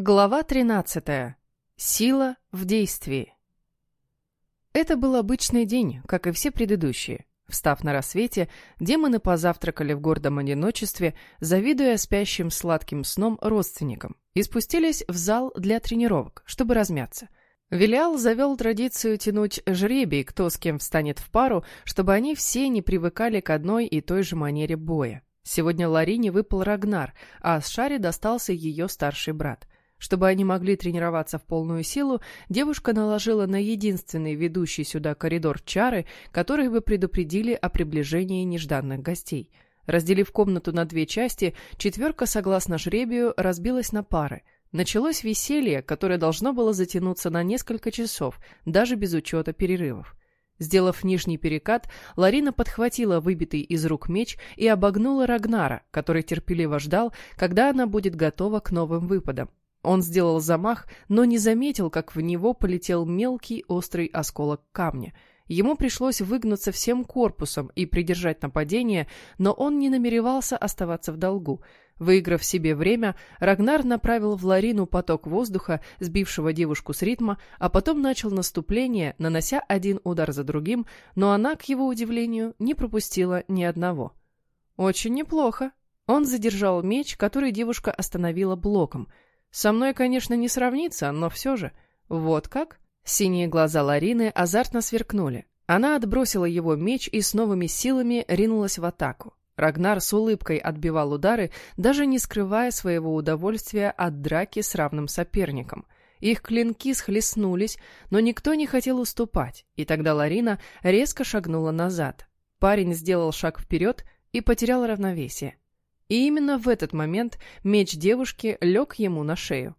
Глава 13. Сила в действии. Это был обычный день, как и все предыдущие. Встав на рассвете, демоны позавтракали в гордом одиночестве, завидуя спящим сладким сном родственникам, и спустились в зал для тренировок, чтобы размяться. Велиал завел традицию тянуть жребий, кто с кем встанет в пару, чтобы они все не привыкали к одной и той же манере боя. Сегодня Ларине выпал Рагнар, а с Шаре достался ее старший брат – чтобы они могли тренироваться в полную силу, девушка наложила на единственный ведущий сюда коридор чары, которые бы предупредили о приближении нежданных гостей. Разделив комнату на две части, четверка, согласно жребию, разбилась на пары. Началось веселье, которое должно было затянуться на несколько часов, даже без учета перерывов. Сделав нижний перекат, Ларина подхватила выбитый из рук меч и обогнула Рагнара, который терпеливо ждал, когда она будет готова к новым выпадам. Он сделал замах, но не заметил, как в него полетел мелкий острый осколок камня. Ему пришлось выгнуться всем корпусом и придержать нападение, но он не намеревался оставаться в долгу. Выиграв себе время, Рагнар направил в Ларину поток воздуха, сбившего девушку с ритма, а потом начал наступление, нанося один удар за другим, но она, к его удивлению, не пропустила ни одного. «Очень неплохо». Он задержал меч, который девушка остановила блоком — со мной, конечно, не сравнится, но все же. Вот как? Синие глаза Ларины азартно сверкнули. Она отбросила его меч и с новыми силами ринулась в атаку. Рагнар с улыбкой отбивал удары, даже не скрывая своего удовольствия от драки с равным соперником. Их клинки схлестнулись, но никто не хотел уступать, и тогда Ларина резко шагнула назад. Парень сделал шаг вперед и потерял равновесие. И именно в этот момент меч девушки лег ему на шею.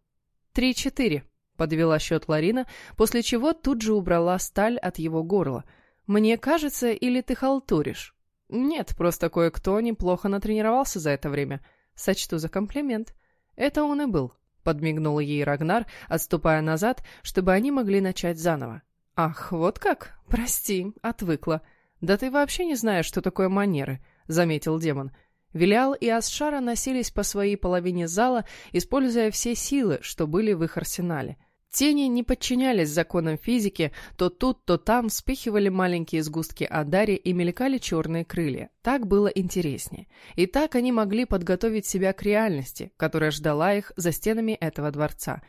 «Три-четыре», — подвела счет Ларина, после чего тут же убрала сталь от его горла. «Мне кажется, или ты халтуришь?» «Нет, просто кое-кто неплохо натренировался за это время. Сочту за комплимент». «Это он и был», — подмигнул ей Рагнар, отступая назад, чтобы они могли начать заново. «Ах, вот как? Прости, отвыкла. Да ты вообще не знаешь, что такое манеры», — заметил демон. Вилиал и Асшара носились по своей половине зала, используя все силы, что были в их арсенале. Тени не подчинялись законам физики, то тут, то там вспыхивали маленькие сгустки Адари и мелькали черные крылья. Так было интереснее. И так они могли подготовить себя к реальности, которая ждала их за стенами этого дворца.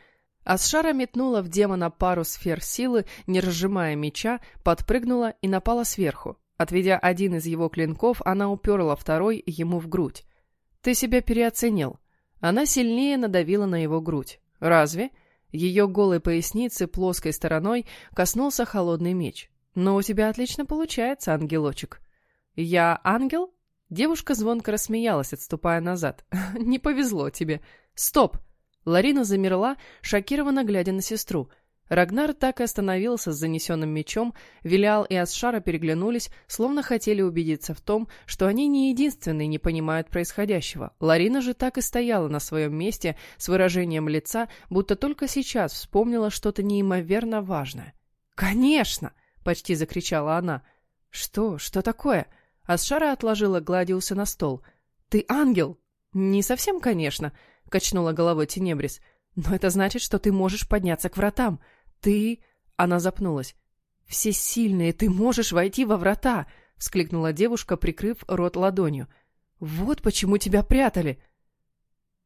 Асшара метнула в демона пару сфер силы, не разжимая меча, подпрыгнула и напала сверху. Отведя один из его клинков, она уперла второй ему в грудь. «Ты себя переоценил». Она сильнее надавила на его грудь. «Разве?» Ее голой поясницы плоской стороной коснулся холодный меч. «Но у тебя отлично получается, ангелочек». «Я ангел?» Девушка звонко рассмеялась, отступая назад. «Не повезло тебе. Стоп!» Ларина замерла, шокированно глядя на сестру. Рагнар так и остановился с занесенным мечом, Вилиал и Асшара переглянулись, словно хотели убедиться в том, что они не единственные не понимают происходящего. Ларина же так и стояла на своем месте с выражением лица, будто только сейчас вспомнила что-то неимоверно важное. «Конечно!» — почти закричала она. «Что? Что такое?» Асшара отложила Гладиуса на стол. «Ты ангел?» «Не совсем, конечно», — качнула головой Тенебрис. «Но это значит, что ты можешь подняться к вратам. «Ты...» — она запнулась. «Все сильные, ты можешь войти во врата!» — вскликнула девушка, прикрыв рот ладонью. «Вот почему тебя прятали!»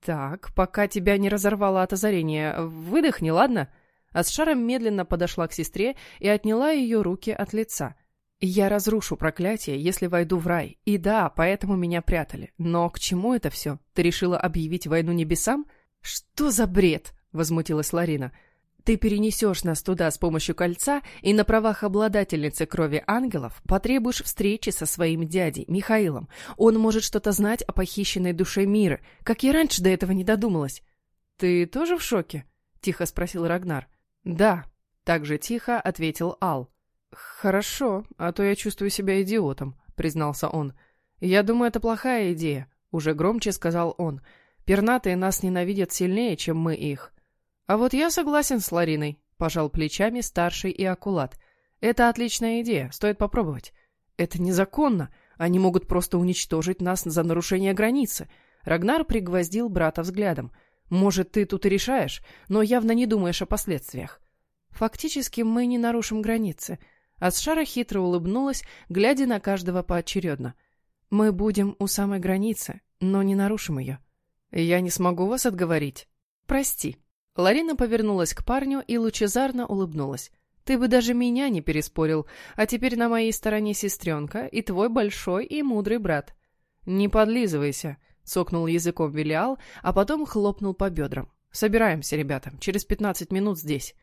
«Так, пока тебя не разорвало от озарения, выдохни, ладно?» Асшара медленно подошла к сестре и отняла ее руки от лица. «Я разрушу проклятие, если войду в рай. И да, поэтому меня прятали. Но к чему это все? Ты решила объявить войну небесам?» «Что за бред?» — возмутилась Ларина. Ты перенесешь нас туда с помощью кольца и на правах обладательницы крови ангелов потребуешь встречи со своим дядей, Михаилом. Он может что-то знать о похищенной душе мира, как я раньше до этого не додумалась. «Ты тоже в шоке?» — тихо спросил Рагнар. «Да», — так же тихо ответил Ал. «Хорошо, а то я чувствую себя идиотом», — признался он. «Я думаю, это плохая идея», — уже громче сказал он. «Пернатые нас ненавидят сильнее, чем мы их». «А вот я согласен с Лариной», — пожал плечами старший и акулат. «Это отличная идея, стоит попробовать». «Это незаконно. Они могут просто уничтожить нас за нарушение границы». Рагнар пригвоздил брата взглядом. Может, ты тут и решаешь, но явно не думаешь о последствиях. Фактически мы не нарушим границы. Асшара хитро улыбнулась, глядя на каждого поочередно. Мы будем у самой границы, но не нарушим ее. Я не смогу вас отговорить. Прости. Ларина повернулась к парню и лучезарно улыбнулась. Ты бы даже меня не переспорил, а теперь на моей стороне сестренка и твой большой и мудрый брат. Не подлизывайся, цокнул языком Велиал, а потом хлопнул по бедрам. Собираемся, ребята, через пятнадцать минут здесь.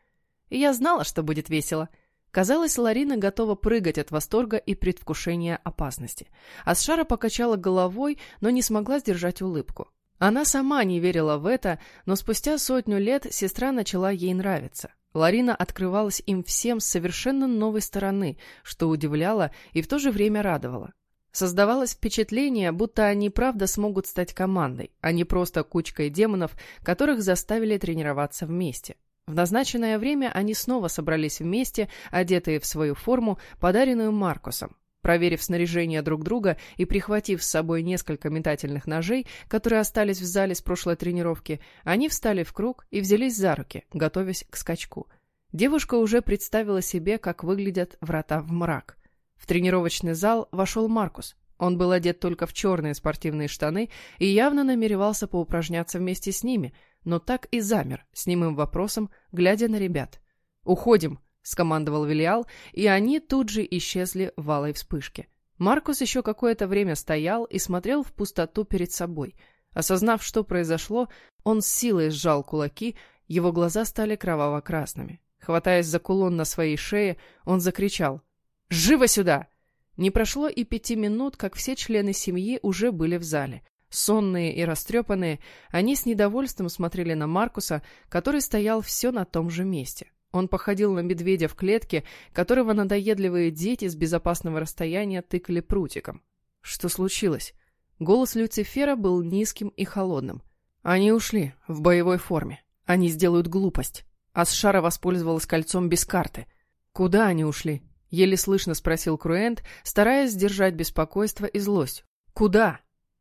Я знала, что будет весело. Казалось, Ларина готова прыгать от восторга и предвкушения опасности. Асшара покачала головой, но не смогла сдержать улыбку. Она сама не верила в это, но спустя сотню лет сестра начала ей нравиться. Ларина открывалась им всем с совершенно новой стороны, что удивляло и в то же время радовало. Создавалось впечатление, будто они правда смогут стать командой, а не просто кучкой демонов, которых заставили тренироваться вместе. В назначенное время они снова собрались вместе, одетые в свою форму, подаренную Маркусом. Проверив снаряжение друг друга и прихватив с собой несколько метательных ножей, которые остались в зале с прошлой тренировки, они встали в круг и взялись за руки, готовясь к скачку. Девушка уже представила себе, как выглядят врата в мрак. В тренировочный зал вошел Маркус. Он был одет только в черные спортивные штаны и явно намеревался поупражняться вместе с ними – но так и замер с немым вопросом, глядя на ребят. «Уходим!» — скомандовал Велиал, и они тут же исчезли в алой вспышке. Маркус еще какое-то время стоял и смотрел в пустоту перед собой. Осознав, что произошло, он с силой сжал кулаки, его глаза стали кроваво-красными. Хватаясь за кулон на своей шее, он закричал «Живо сюда!» Не прошло и пяти минут, как все члены семьи уже были в зале. Сонные и растрепанные, они с недовольством смотрели на Маркуса, который стоял все на том же месте. Он походил на медведя в клетке, которого надоедливые дети с безопасного расстояния тыкали прутиком. Что случилось? Голос Люцифера был низким и холодным. Они ушли, в боевой форме. Они сделают глупость. Асшара воспользовалась кольцом без карты. Куда они ушли? Еле слышно спросил Круэнт, стараясь сдержать беспокойство и злость. Куда?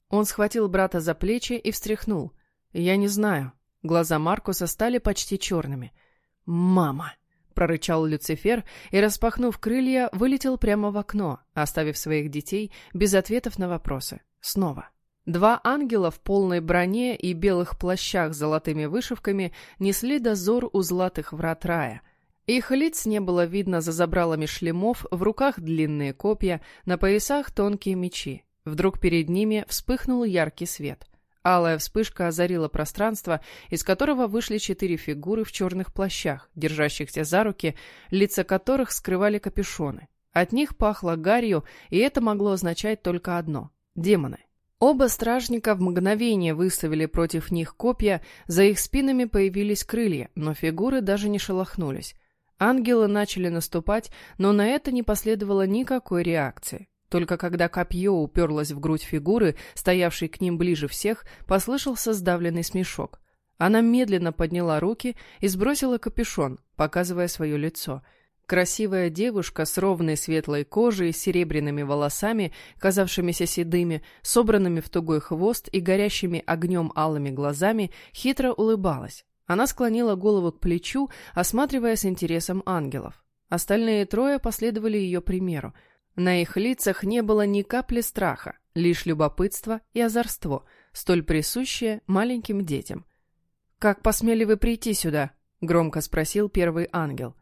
Он схватил брата за плечи и встряхнул. «Я не знаю». Глаза Маркуса стали почти черными. «Мама!» — прорычал Люцифер и, распахнув крылья, вылетел прямо в окно, оставив своих детей без ответов на вопросы. Снова. Два ангела в полной броне и белых плащах с золотыми вышивками несли дозор у златых врат рая. Их лиц не было видно за забралами шлемов, в руках длинные копья, на поясах тонкие мечи. Вдруг перед ними вспыхнул яркий свет. Алая вспышка озарила пространство, из которого вышли четыре фигуры в черных плащах, держащихся за руки, лица которых скрывали капюшоны. От них пахло гарью, и это могло означать только одно — демоны. Оба стражника в мгновение выставили против них копья, за их спинами появились крылья, но фигуры даже не шелохнулись. Ангелы начали наступать, но на это не последовало никакой реакции. Только когда копье уперлось в грудь фигуры, стоявшей к ним ближе всех, послышался сдавленный смешок. Она медленно подняла руки и сбросила капюшон, показывая свое лицо. Красивая девушка с ровной светлой кожей, серебряными волосами, казавшимися седыми, собранными в тугой хвост и горящими огнем алыми глазами, хитро улыбалась. Она склонила голову к плечу, осматривая с интересом ангелов. Остальные трое последовали ее примеру. На их лицах не было ни капли страха, лишь любопытство и озорство, столь присущее маленьким детям. «Как посмели вы прийти сюда?» — громко спросил первый ангел.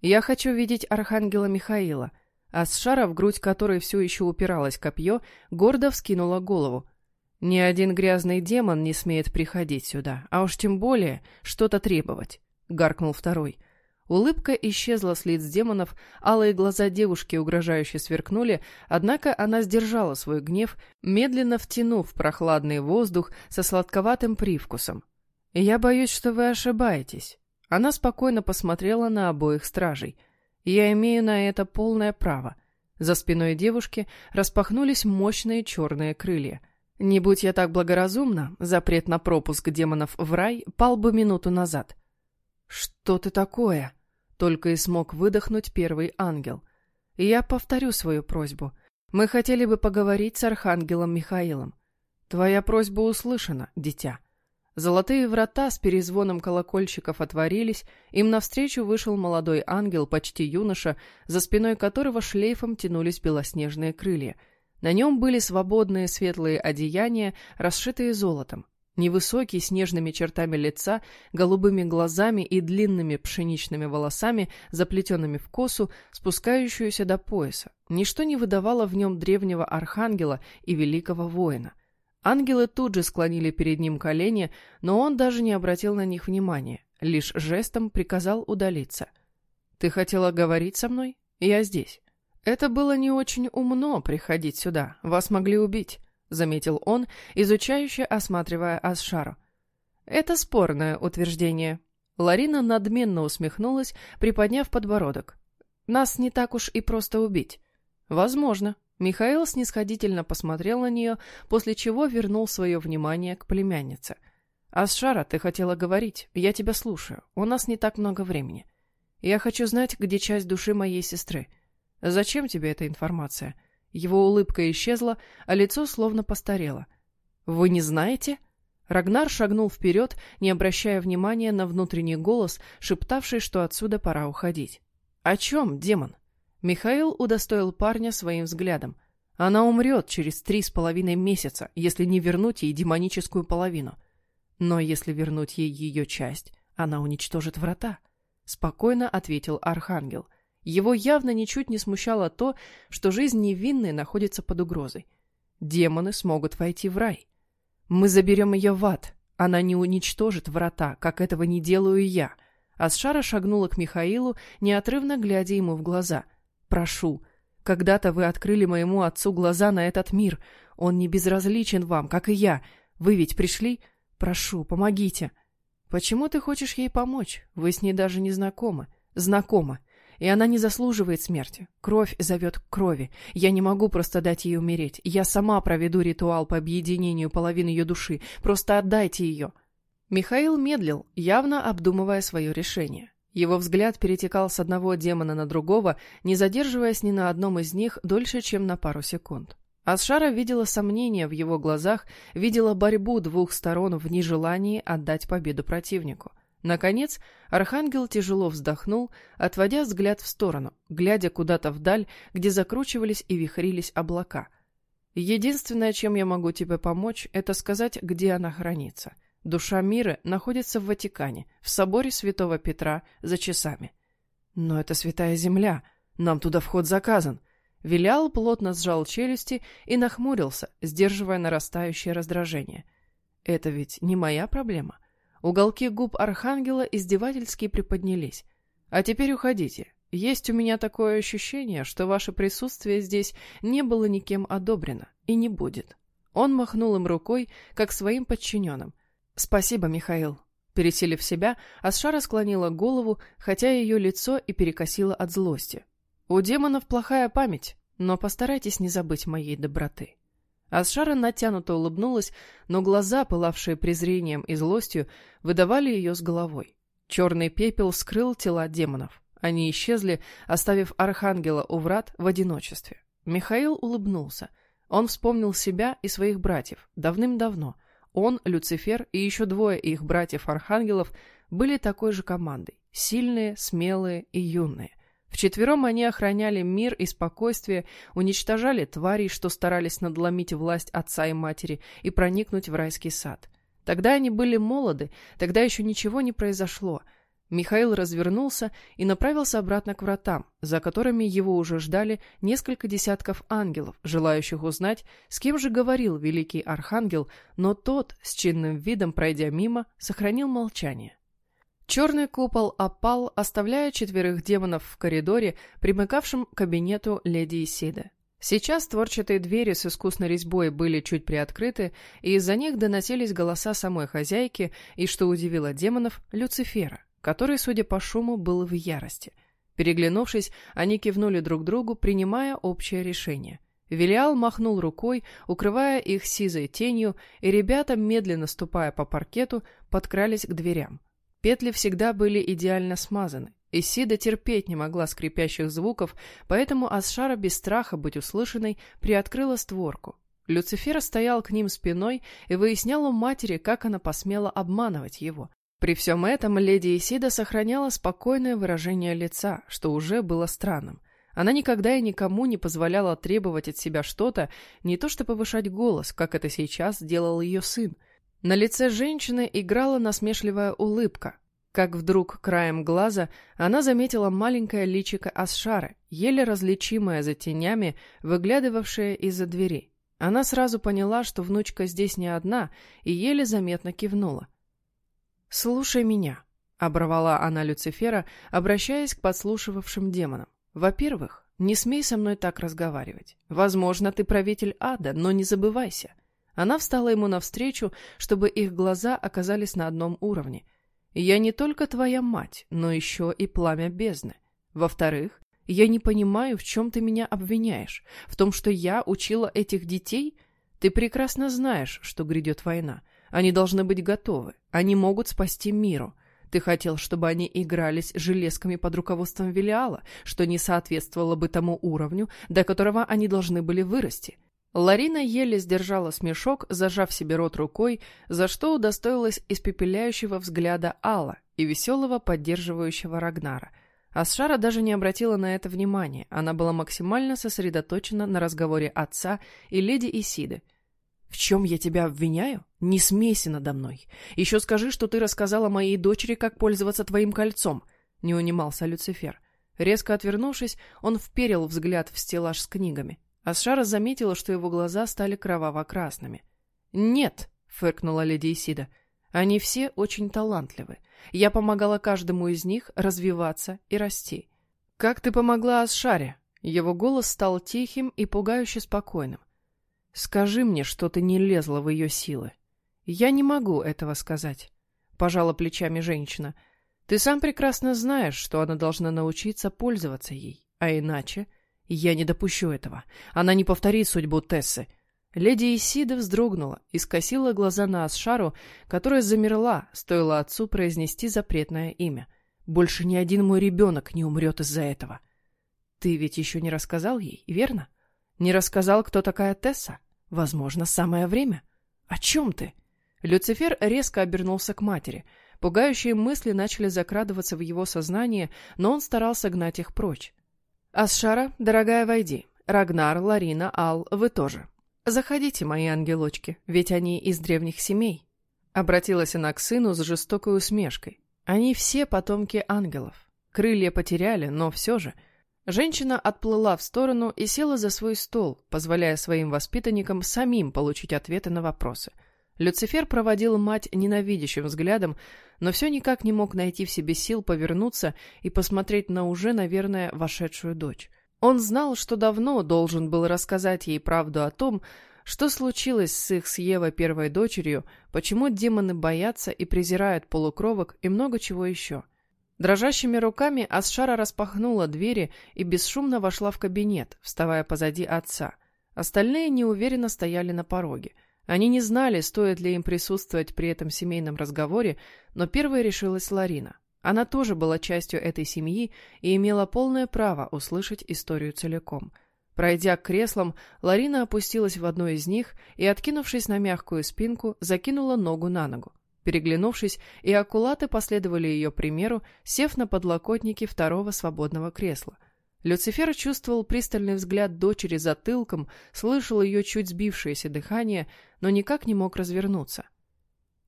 «Я хочу видеть архангела Михаила». А с шара, в грудь которой все еще упиралось копье, гордо вскинула голову. «Ни один грязный демон не смеет приходить сюда, а уж тем более что-то требовать», — гаркнул второй. — Улыбка исчезла с лиц демонов, алые глаза девушки угрожающе сверкнули, однако она сдержала свой гнев, медленно втянув прохладный воздух со сладковатым привкусом. «Я боюсь, что вы ошибаетесь». Она спокойно посмотрела на обоих стражей. «Я имею на это полное право». За спиной девушки распахнулись мощные черные крылья. Не будь я так благоразумна, запрет на пропуск демонов в рай пал бы минуту назад. «Что ты такое?» — только и смог выдохнуть первый ангел. «Я повторю свою просьбу. Мы хотели бы поговорить с архангелом Михаилом. Твоя просьба услышана, дитя». Золотые врата с перезвоном колокольчиков отворились, им навстречу вышел молодой ангел, почти юноша, за спиной которого шлейфом тянулись белоснежные крылья. На нем были свободные светлые одеяния, расшитые золотом. Невысокий, с нежными чертами лица, голубыми глазами и длинными пшеничными волосами, заплетенными в косу, спускающуюся до пояса. Ничто не выдавало в нем древнего архангела и великого воина. Ангелы тут же склонили перед ним колени, но он даже не обратил на них внимания, лишь жестом приказал удалиться. «Ты хотела говорить со мной? Я здесь». «Это было не очень умно приходить сюда, вас могли убить», — заметил он, изучающе осматривая Асшару. «Это спорное утверждение». Ларина надменно усмехнулась, приподняв подбородок. «Нас не так уж и просто убить». «Возможно», Михаил снисходительно посмотрел на нее, после чего вернул свое внимание к племяннице. «Асшара, ты хотела говорить. Я тебя слушаю. У нас не так много времени. Я хочу знать, где часть души моей сестры. Зачем тебе эта информация?» Его улыбка исчезла, а лицо словно постарело. «Вы не знаете?» Рагнар шагнул вперед, не обращая внимания на внутренний голос, шептавший, что отсюда пора уходить. «О чем, демон?» Михаил удостоил парня своим взглядом. Она умрет через три с половиной месяца, если не вернуть ей демоническую половину. Но если вернуть ей ее часть, она уничтожит врата. Спокойно ответил Архангел. Его явно ничуть не смущало то, что жизнь невинной находится под угрозой. Демоны смогут войти в рай. Мы заберем ее в ад. Она не уничтожит врата, как этого не делаю я. Асшара шагнула к Михаилу, неотрывно глядя ему в глаза — Прошу, когда-то вы открыли моему отцу глаза на этот мир. Он не безразличен вам, как и я. Вы ведь пришли? Прошу, помогите. Почему ты хочешь ей помочь? Вы с ней даже не знакомы. Знакомы. И она не заслуживает смерти. Кровь зовет к крови. Я не могу просто дать ей умереть. Я сама проведу ритуал по объединению половины ее души. Просто отдайте ее. Михаил медлил, явно обдумывая свое решение. Его взгляд перетекал с одного демона на другого, не задерживаясь ни на одном из них дольше, чем на пару секунд. Асшара видела сомнения в его глазах, видела борьбу двух сторон в нежелании отдать победу противнику. Наконец, Архангел тяжело вздохнул, отводя взгляд в сторону, глядя куда-то вдаль, где закручивались и вихрились облака. «Единственное, чем я могу тебе помочь, это сказать, где она хранится. Душа мира находится в Ватикане, в соборе святого Петра, за часами. Но это святая земля, нам туда вход заказан. Вилял плотно сжал челюсти и нахмурился, сдерживая нарастающее раздражение. Это ведь не моя проблема. Уголки губ архангела издевательски приподнялись. А теперь уходите. Есть у меня такое ощущение, что ваше присутствие здесь не было никем одобрено и не будет. Он махнул им рукой, как своим подчиненным, «Спасибо, Михаил». Пересилив себя, Асшара склонила голову, хотя ее лицо и перекосило от злости. «У демонов плохая память, но постарайтесь не забыть моей доброты». Асшара натянуто улыбнулась, но глаза, пылавшие презрением и злостью, выдавали ее с головой. Черный пепел скрыл тела демонов. Они исчезли, оставив архангела у врат в одиночестве. Михаил улыбнулся. Он вспомнил себя и своих братьев давным-давно, он, Люцифер и еще двое их братьев-архангелов были такой же командой. Сильные, смелые и юные. Вчетвером они охраняли мир и спокойствие, уничтожали тварей, что старались надломить власть отца и матери и проникнуть в райский сад. Тогда они были молоды, тогда еще ничего не произошло — Михаил развернулся и направился обратно к вратам, за которыми его уже ждали несколько десятков ангелов, желающих узнать, с кем же говорил великий архангел, но тот, с чинным видом пройдя мимо, сохранил молчание. Черный купол опал, оставляя четверых демонов в коридоре, примыкавшем к кабинету леди Исиды. Сейчас творчатые двери с искусной резьбой были чуть приоткрыты, и из-за них доносились голоса самой хозяйки и, что удивило демонов, Люцифера который, судя по шуму, был в ярости. Переглянувшись, они кивнули друг другу, принимая общее решение. Велиал махнул рукой, укрывая их сизой тенью, и ребята, медленно ступая по паркету, подкрались к дверям. Петли всегда были идеально смазаны. Исида терпеть не могла скрипящих звуков, поэтому Асшара без страха быть услышанной приоткрыла створку. Люцифер стоял к ним спиной и выяснял у матери, как она посмела обманывать его. При всем этом леди Исида сохраняла спокойное выражение лица, что уже было странным. Она никогда и никому не позволяла требовать от себя что-то, не то что повышать голос, как это сейчас делал ее сын. На лице женщины играла насмешливая улыбка, как вдруг краем глаза она заметила маленькое личико Асшары, еле различимое за тенями, выглядывавшее из-за двери. Она сразу поняла, что внучка здесь не одна, и еле заметно кивнула. «Слушай меня», — оборвала она Люцифера, обращаясь к подслушивавшим демонам. «Во-первых, не смей со мной так разговаривать. Возможно, ты правитель ада, но не забывайся». Она встала ему навстречу, чтобы их глаза оказались на одном уровне. «Я не только твоя мать, но еще и пламя бездны. Во-вторых, я не понимаю, в чем ты меня обвиняешь. В том, что я учила этих детей? Ты прекрасно знаешь, что грядет война. Они должны быть готовы. Они могут спасти миру. Ты хотел, чтобы они игрались железками под руководством Велиала, что не соответствовало бы тому уровню, до которого они должны были вырасти. Ларина еле сдержала смешок, зажав себе рот рукой, за что удостоилась испепеляющего взгляда Алла и веселого поддерживающего Рагнара – Асшара даже не обратила на это внимания, она была максимально сосредоточена на разговоре отца и леди Исиды. «В чем я тебя обвиняю? Не смейся надо мной. Еще скажи, что ты рассказала моей дочери, как пользоваться твоим кольцом», — не унимался Люцифер. Резко отвернувшись, он вперил взгляд в стеллаж с книгами. Асшара заметила, что его глаза стали кроваво-красными. «Нет», — фыркнула леди Исида, — «они все очень талантливы. Я помогала каждому из них развиваться и расти. «Как ты помогла Асшаре?» Его голос стал тихим и пугающе спокойным. «Скажи мне, что ты не лезла в ее силы». «Я не могу этого сказать», — пожала плечами женщина. «Ты сам прекрасно знаешь, что она должна научиться пользоваться ей, а иначе...» «Я не допущу этого. Она не повторит судьбу Тессы. Леди Исида вздрогнула и скосила глаза на Асшару, которая замерла, стоило отцу произнести запретное имя. «Больше ни один мой ребенок не умрет из-за этого». «Ты ведь еще не рассказал ей, верно? Не рассказал, кто такая Тесса? Возможно, самое время. О чем ты?» Люцифер резко обернулся к матери. Пугающие мысли начали закрадываться в его сознание, но он старался гнать их прочь. «Асшара, дорогая, войди. Рагнар, Ларина, Ал, вы тоже. «Заходите, мои ангелочки, ведь они из древних семей». Обратилась она к сыну с жестокой усмешкой. «Они все потомки ангелов. Крылья потеряли, но все же...» Женщина отплыла в сторону и села за свой стол, позволяя своим воспитанникам самим получить ответы на вопросы. Люцифер проводил мать ненавидящим взглядом, но все никак не мог найти в себе сил повернуться и посмотреть на уже, наверное, вошедшую дочь. Он знал, что давно должен был рассказать ей правду о том, что случилось с их с Евой первой дочерью, почему демоны боятся и презирают полукровок и много чего еще. Дрожащими руками Асшара распахнула двери и бесшумно вошла в кабинет, вставая позади отца. Остальные неуверенно стояли на пороге. Они не знали, стоит ли им присутствовать при этом семейном разговоре, но первой решилась Ларина. Она тоже была частью этой семьи и имела полное право услышать историю целиком. Пройдя к креслам, Ларина опустилась в одно из них и, откинувшись на мягкую спинку, закинула ногу на ногу. Переглянувшись, и аккулаты последовали ее примеру, сев на подлокотники второго свободного кресла. Люцифер чувствовал пристальный взгляд дочери затылком, слышал ее чуть сбившееся дыхание, но никак не мог развернуться.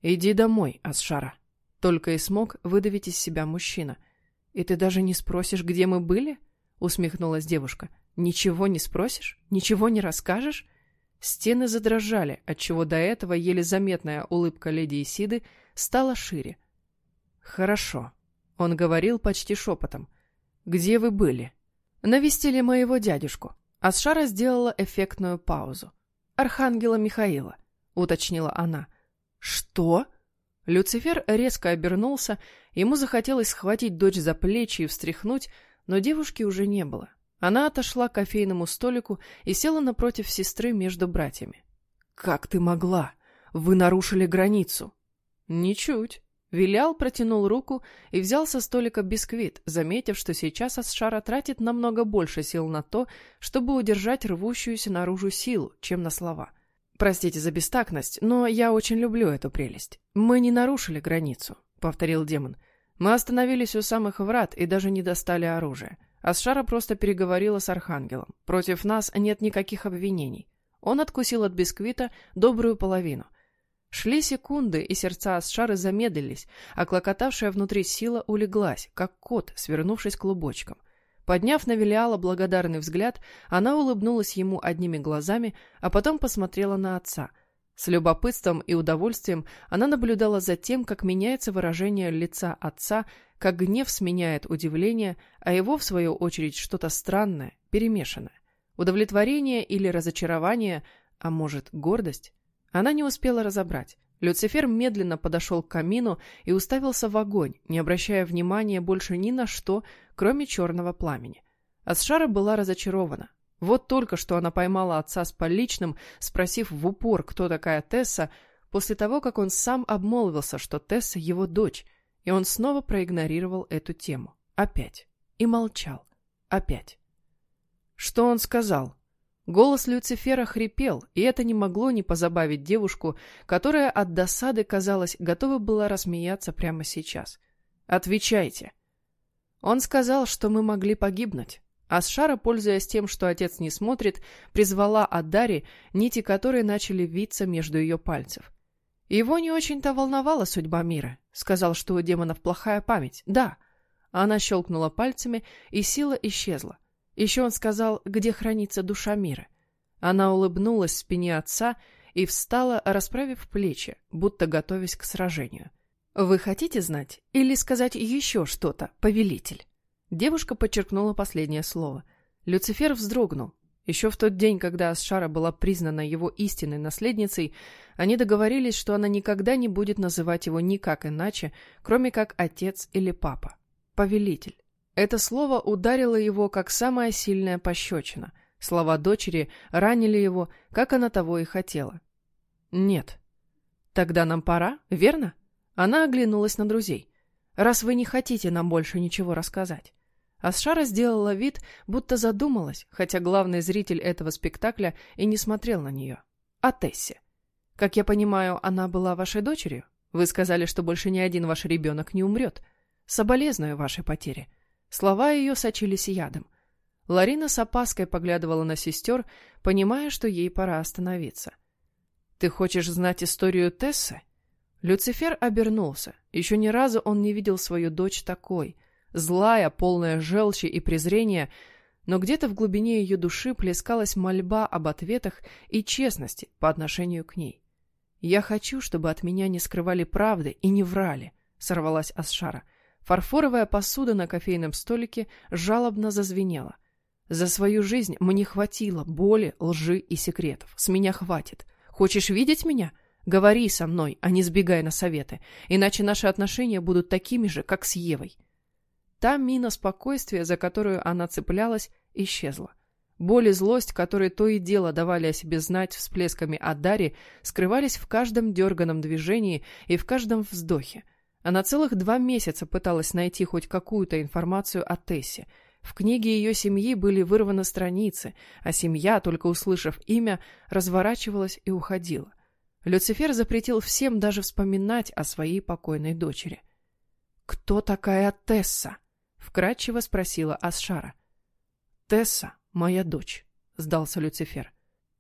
«Иди домой, Асшара», только и смог выдавить из себя мужчина. «И ты даже не спросишь, где мы были?» — усмехнулась девушка. «Ничего не спросишь? Ничего не расскажешь?» Стены задрожали, отчего до этого еле заметная улыбка леди Исиды стала шире. «Хорошо», — он говорил почти шепотом. «Где вы были?» «Навестили моего дядюшку». Асшара сделала эффектную паузу. «Архангела Михаила», — уточнила она. «Что?» Люцифер резко обернулся, ему захотелось схватить дочь за плечи и встряхнуть, но девушки уже не было. Она отошла к кофейному столику и села напротив сестры между братьями. «Как ты могла? Вы нарушили границу!» «Ничуть!» Вилял протянул руку и взял со столика бисквит, заметив, что сейчас Асшара тратит намного больше сил на то, чтобы удержать рвущуюся наружу силу, чем на слова. Простите за бестактность, но я очень люблю эту прелесть. Мы не нарушили границу, повторил демон. Мы остановились у самых врат и даже не достали оружие. Асшара просто переговорила с Архангелом. Против нас нет никаких обвинений. Он откусил от бисквита добрую половину. Шли секунды, и сердца Асшары замедлились, а клокотавшая внутри сила улеглась, как кот, свернувшись клубочком. Подняв на Велиала благодарный взгляд, она улыбнулась ему одними глазами, а потом посмотрела на отца. С любопытством и удовольствием она наблюдала за тем, как меняется выражение лица отца, как гнев сменяет удивление, а его, в свою очередь, что-то странное, перемешанное. Удовлетворение или разочарование, а может, гордость? Она не успела разобрать. Люцифер медленно подошел к камину и уставился в огонь, не обращая внимания больше ни на что, кроме черного пламени. Асшара была разочарована. Вот только что она поймала отца с поличным, спросив в упор, кто такая Тесса, после того, как он сам обмолвился, что Тесса его дочь, и он снова проигнорировал эту тему. Опять. И молчал. Опять. Что он сказал? Голос Люцифера хрипел, и это не могло не позабавить девушку, которая от досады, казалось, готова была рассмеяться прямо сейчас. «Отвечайте!» Он сказал, что мы могли погибнуть. Асшара, пользуясь тем, что отец не смотрит, призвала Адари, нити которой начали виться между ее пальцев. Его не очень-то волновала судьба мира. Сказал, что у демонов плохая память. Да. Она щелкнула пальцами, и сила исчезла. Еще он сказал, где хранится душа мира. Она улыбнулась спине отца и встала, расправив плечи, будто готовясь к сражению. «Вы хотите знать или сказать еще что-то, повелитель?» Девушка подчеркнула последнее слово. Люцифер вздрогнул. Еще в тот день, когда Асшара была признана его истинной наследницей, они договорились, что она никогда не будет называть его никак иначе, кроме как отец или папа. Повелитель. Это слово ударило его, как самая сильная пощечина. Слова дочери ранили его, как она того и хотела. «Нет». «Тогда нам пора, верно?» Она оглянулась на друзей. «Раз вы не хотите нам больше ничего рассказать». Асшара сделала вид, будто задумалась, хотя главный зритель этого спектакля и не смотрел на нее. А Тессе. «Как я понимаю, она была вашей дочерью? Вы сказали, что больше ни один ваш ребенок не умрет. Соболезную вашей потере. Слова ее сочились ядом. Ларина с опаской поглядывала на сестер, понимая, что ей пора остановиться. «Ты хочешь знать историю Тессы?» Люцифер обернулся. Еще ни разу он не видел свою дочь такой. Злая, полная желчи и презрения, но где-то в глубине ее души плескалась мольба об ответах и честности по отношению к ней. «Я хочу, чтобы от меня не скрывали правды и не врали», — сорвалась Асшара. Фарфоровая посуда на кофейном столике жалобно зазвенела. За свою жизнь мне хватило боли, лжи и секретов. С меня хватит. Хочешь видеть меня? Говори со мной, а не сбегай на советы, иначе наши отношения будут такими же, как с Евой. Та мина спокойствия, за которую она цеплялась, исчезла. Боль и злость, которые то и дело давали о себе знать всплесками Адари, скрывались в каждом дерганом движении и в каждом вздохе. Она целых два месяца пыталась найти хоть какую-то информацию о Тессе. В книге ее семьи были вырваны страницы, а семья, только услышав имя, разворачивалась и уходила. Люцифер запретил всем даже вспоминать о своей покойной дочери. «Кто такая Тесса?» — вкратчиво спросила Асшара. «Тесса — моя дочь», — сдался Люцифер.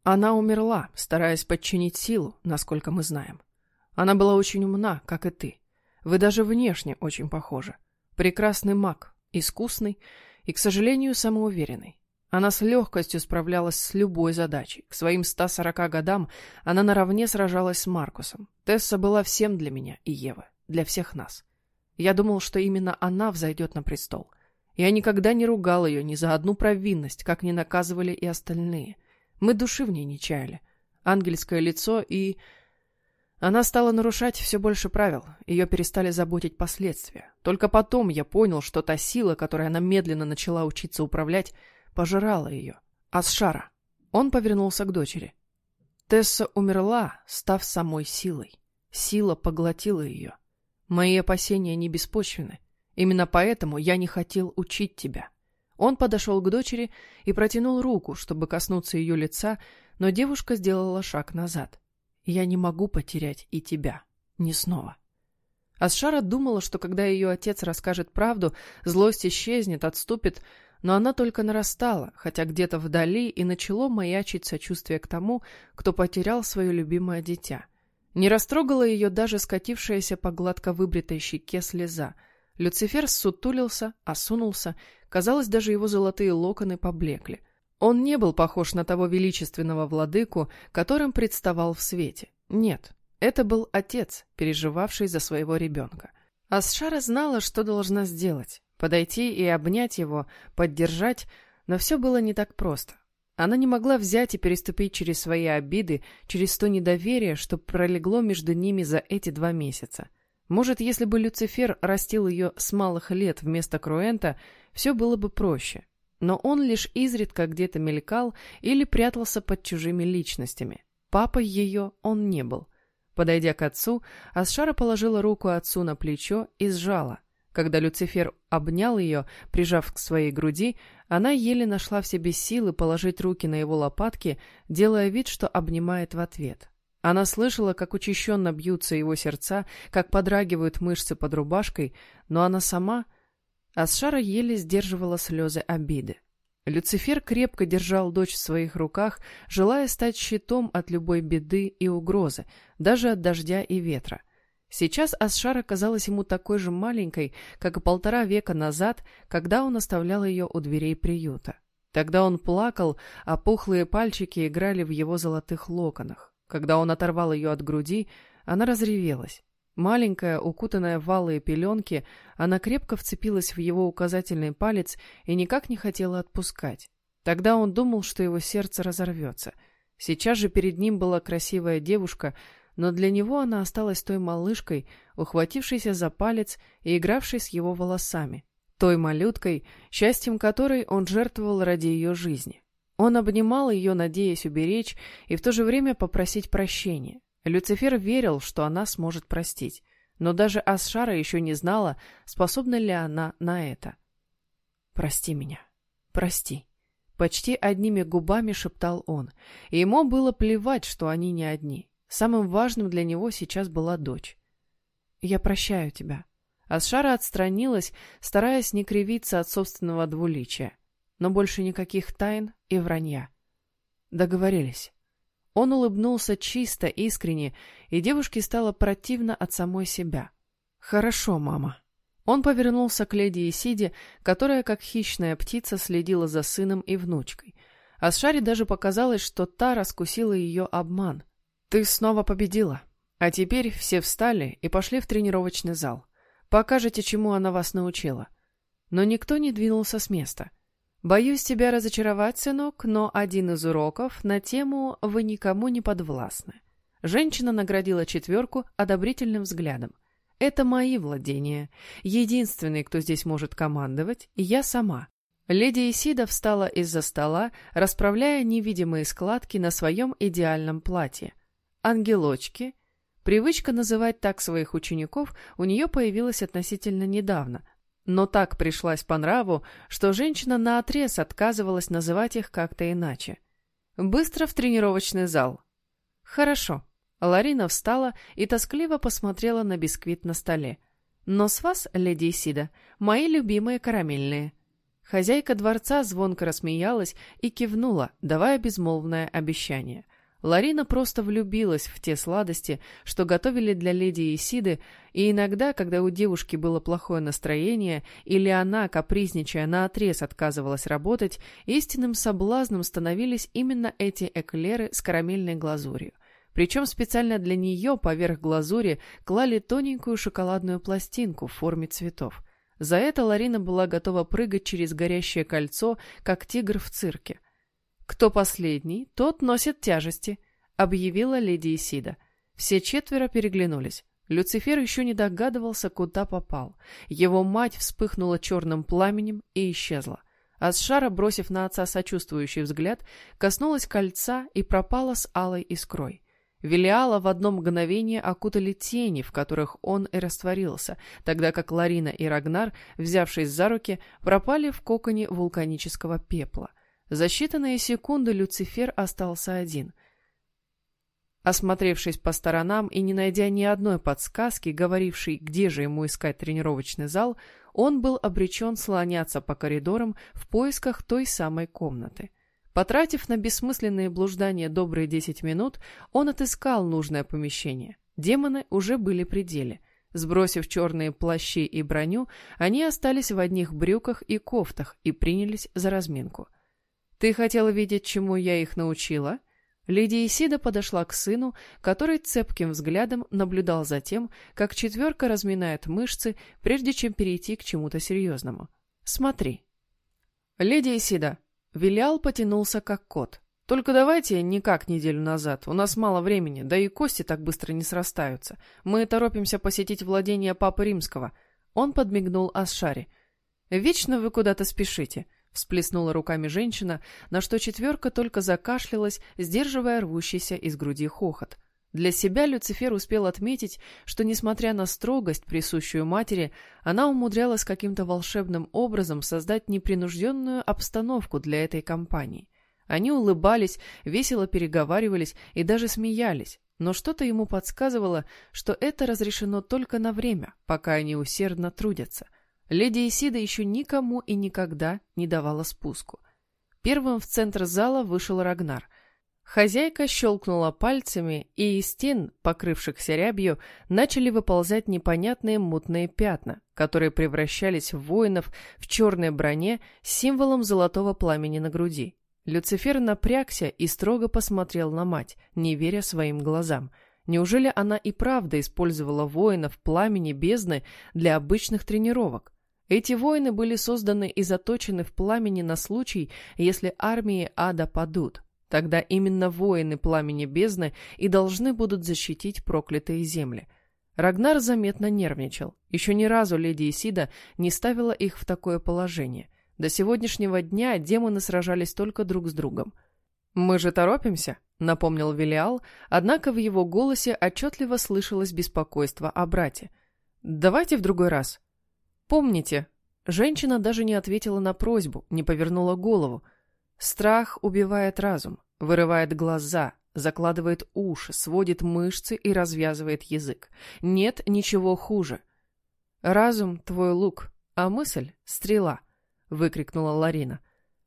«Она умерла, стараясь подчинить силу, насколько мы знаем. Она была очень умна, как и ты. Вы даже внешне очень похожи. Прекрасный маг, искусный и, к сожалению, самоуверенный. Она с легкостью справлялась с любой задачей. К своим 140 годам она наравне сражалась с Маркусом. Тесса была всем для меня и Ева, для всех нас. Я думал, что именно она взойдет на престол. Я никогда не ругал ее ни за одну провинность, как не наказывали и остальные. Мы души в ней не чаяли. Ангельское лицо и она стала нарушать все больше правил, ее перестали заботить последствия. Только потом я понял, что та сила, которой она медленно начала учиться управлять, пожирала ее. Асшара. Он повернулся к дочери. Тесса умерла, став самой силой. Сила поглотила ее. Мои опасения не беспочвены. Именно поэтому я не хотел учить тебя. Он подошел к дочери и протянул руку, чтобы коснуться ее лица, но девушка сделала шаг назад. «Я не могу потерять и тебя. Не снова». Асшара думала, что когда ее отец расскажет правду, злость исчезнет, отступит, но она только нарастала, хотя где-то вдали и начало маячить сочувствие к тому, кто потерял свое любимое дитя. Не растрогала ее даже скатившаяся по гладко выбритой щеке слеза. Люцифер ссутулился, осунулся, казалось, даже его золотые локоны поблекли. Он не был похож на того величественного владыку, которым представал в свете. Нет, это был отец, переживавший за своего ребенка. Асшара знала, что должна сделать. Подойти и обнять его, поддержать, но все было не так просто. Она не могла взять и переступить через свои обиды, через то недоверие, что пролегло между ними за эти два месяца. Может, если бы Люцифер растил ее с малых лет вместо Круэнта, все было бы проще. Но он лишь изредка где-то мелькал или прятался под чужими личностями. Папой ее он не был. Подойдя к отцу, Асшара положила руку отцу на плечо и сжала. Когда Люцифер обнял ее, прижав к своей груди, она еле нашла в себе силы положить руки на его лопатки, делая вид, что обнимает в ответ. Она слышала, как учащенно бьются его сердца, как подрагивают мышцы под рубашкой, но она сама... Асшара еле сдерживала слезы обиды. Люцифер крепко держал дочь в своих руках, желая стать щитом от любой беды и угрозы, даже от дождя и ветра. Сейчас Асшара казалась ему такой же маленькой, как и полтора века назад, когда он оставлял ее у дверей приюта. Тогда он плакал, а пухлые пальчики играли в его золотых локонах. Когда он оторвал ее от груди, она разревелась. Маленькая, укутанная в валые пеленки, она крепко вцепилась в его указательный палец и никак не хотела отпускать. Тогда он думал, что его сердце разорвется. Сейчас же перед ним была красивая девушка, но для него она осталась той малышкой, ухватившейся за палец и игравшей с его волосами, той малюткой, счастьем которой он жертвовал ради ее жизни. Он обнимал ее, надеясь уберечь и в то же время попросить прощения. Люцифер верил, что она сможет простить, но даже Асшара еще не знала, способна ли она на это. «Прости меня, прости», — почти одними губами шептал он, и ему было плевать, что они не одни. Самым важным для него сейчас была дочь. «Я прощаю тебя». Асшара отстранилась, стараясь не кривиться от собственного двуличия, но больше никаких тайн и вранья. Договорились. Он улыбнулся чисто, искренне, и девушке стало противно от самой себя. «Хорошо, мама». Он повернулся к леди Исиде, которая, как хищная птица, следила за сыном и внучкой. А Асшаре даже показалось, что та раскусила ее обман. «Ты снова победила. А теперь все встали и пошли в тренировочный зал. Покажете, чему она вас научила». Но никто не двинулся с места. Боюсь тебя разочаровать, сынок, но один из уроков на тему «Вы никому не подвластны». Женщина наградила четверку одобрительным взглядом. Это мои владения. Единственный, кто здесь может командовать, я сама. Леди Исида встала из-за стола, расправляя невидимые складки на своем идеальном платье. Ангелочки. Привычка называть так своих учеников у нее появилась относительно недавно, но так пришлась по нраву, что женщина наотрез отказывалась называть их как-то иначе. «Быстро в тренировочный зал». «Хорошо». Ларина встала и тоскливо посмотрела на бисквит на столе. «Но с вас, леди Исида, мои любимые карамельные». Хозяйка дворца звонко рассмеялась и кивнула, давая безмолвное обещание – Ларина просто влюбилась в те сладости, что готовили для леди Исиды, и иногда, когда у девушки было плохое настроение, или она, капризничая, наотрез отказывалась работать, истинным соблазном становились именно эти эклеры с карамельной глазурью. Причем специально для нее поверх глазури клали тоненькую шоколадную пластинку в форме цветов. За это Ларина была готова прыгать через горящее кольцо, как тигр в цирке. «Кто последний, тот носит тяжести», — объявила леди Исида. Все четверо переглянулись. Люцифер еще не догадывался, куда попал. Его мать вспыхнула черным пламенем и исчезла. Асшара, бросив на отца сочувствующий взгляд, коснулась кольца и пропала с алой искрой. Велиала в одно мгновение окутали тени, в которых он и растворился, тогда как Ларина и Рагнар, взявшись за руки, пропали в коконе вулканического пепла — За считанные секунды Люцифер остался один. Осмотревшись по сторонам и не найдя ни одной подсказки, говорившей, где же ему искать тренировочный зал, он был обречен слоняться по коридорам в поисках той самой комнаты. Потратив на бессмысленные блуждания добрые десять минут, он отыскал нужное помещение. Демоны уже были при деле. Сбросив черные плащи и броню, они остались в одних брюках и кофтах и принялись за разминку. «Ты хотела видеть, чему я их научила?» Лидия Исида подошла к сыну, который цепким взглядом наблюдал за тем, как четверка разминает мышцы, прежде чем перейти к чему-то серьезному. «Смотри». «Леди Исида». Вилиал потянулся как кот. «Только давайте не как неделю назад. У нас мало времени, да и кости так быстро не срастаются. Мы торопимся посетить владение Папы Римского». Он подмигнул Асшаре. «Вечно вы куда-то спешите». Всплеснула руками женщина, на что четверка только закашлялась, сдерживая рвущийся из груди хохот. Для себя Люцифер успел отметить, что, несмотря на строгость, присущую матери, она умудрялась каким-то волшебным образом создать непринужденную обстановку для этой компании. Они улыбались, весело переговаривались и даже смеялись, но что-то ему подсказывало, что это разрешено только на время, пока они усердно трудятся. Леди Исида еще никому и никогда не давала спуску. Первым в центр зала вышел Рагнар. Хозяйка щелкнула пальцами, и из стен, покрывшихся рябью, начали выползать непонятные мутные пятна, которые превращались в воинов в черной броне с символом золотого пламени на груди. Люцифер напрягся и строго посмотрел на мать, не веря своим глазам. Неужели она и правда использовала воинов пламени бездны для обычных тренировок? Эти воины были созданы и заточены в пламени на случай, если армии ада падут. Тогда именно воины пламени бездны и должны будут защитить проклятые земли. Рагнар заметно нервничал. Еще ни разу леди Исида не ставила их в такое положение. До сегодняшнего дня демоны сражались только друг с другом. «Мы же торопимся», — напомнил Велиал, однако в его голосе отчетливо слышалось беспокойство о брате. «Давайте в другой раз», Помните, женщина даже не ответила на просьбу, не повернула голову. Страх убивает разум, вырывает глаза, закладывает уши, сводит мышцы и развязывает язык. Нет ничего хуже. «Разум — твой лук, а мысль — стрела», — выкрикнула Ларина.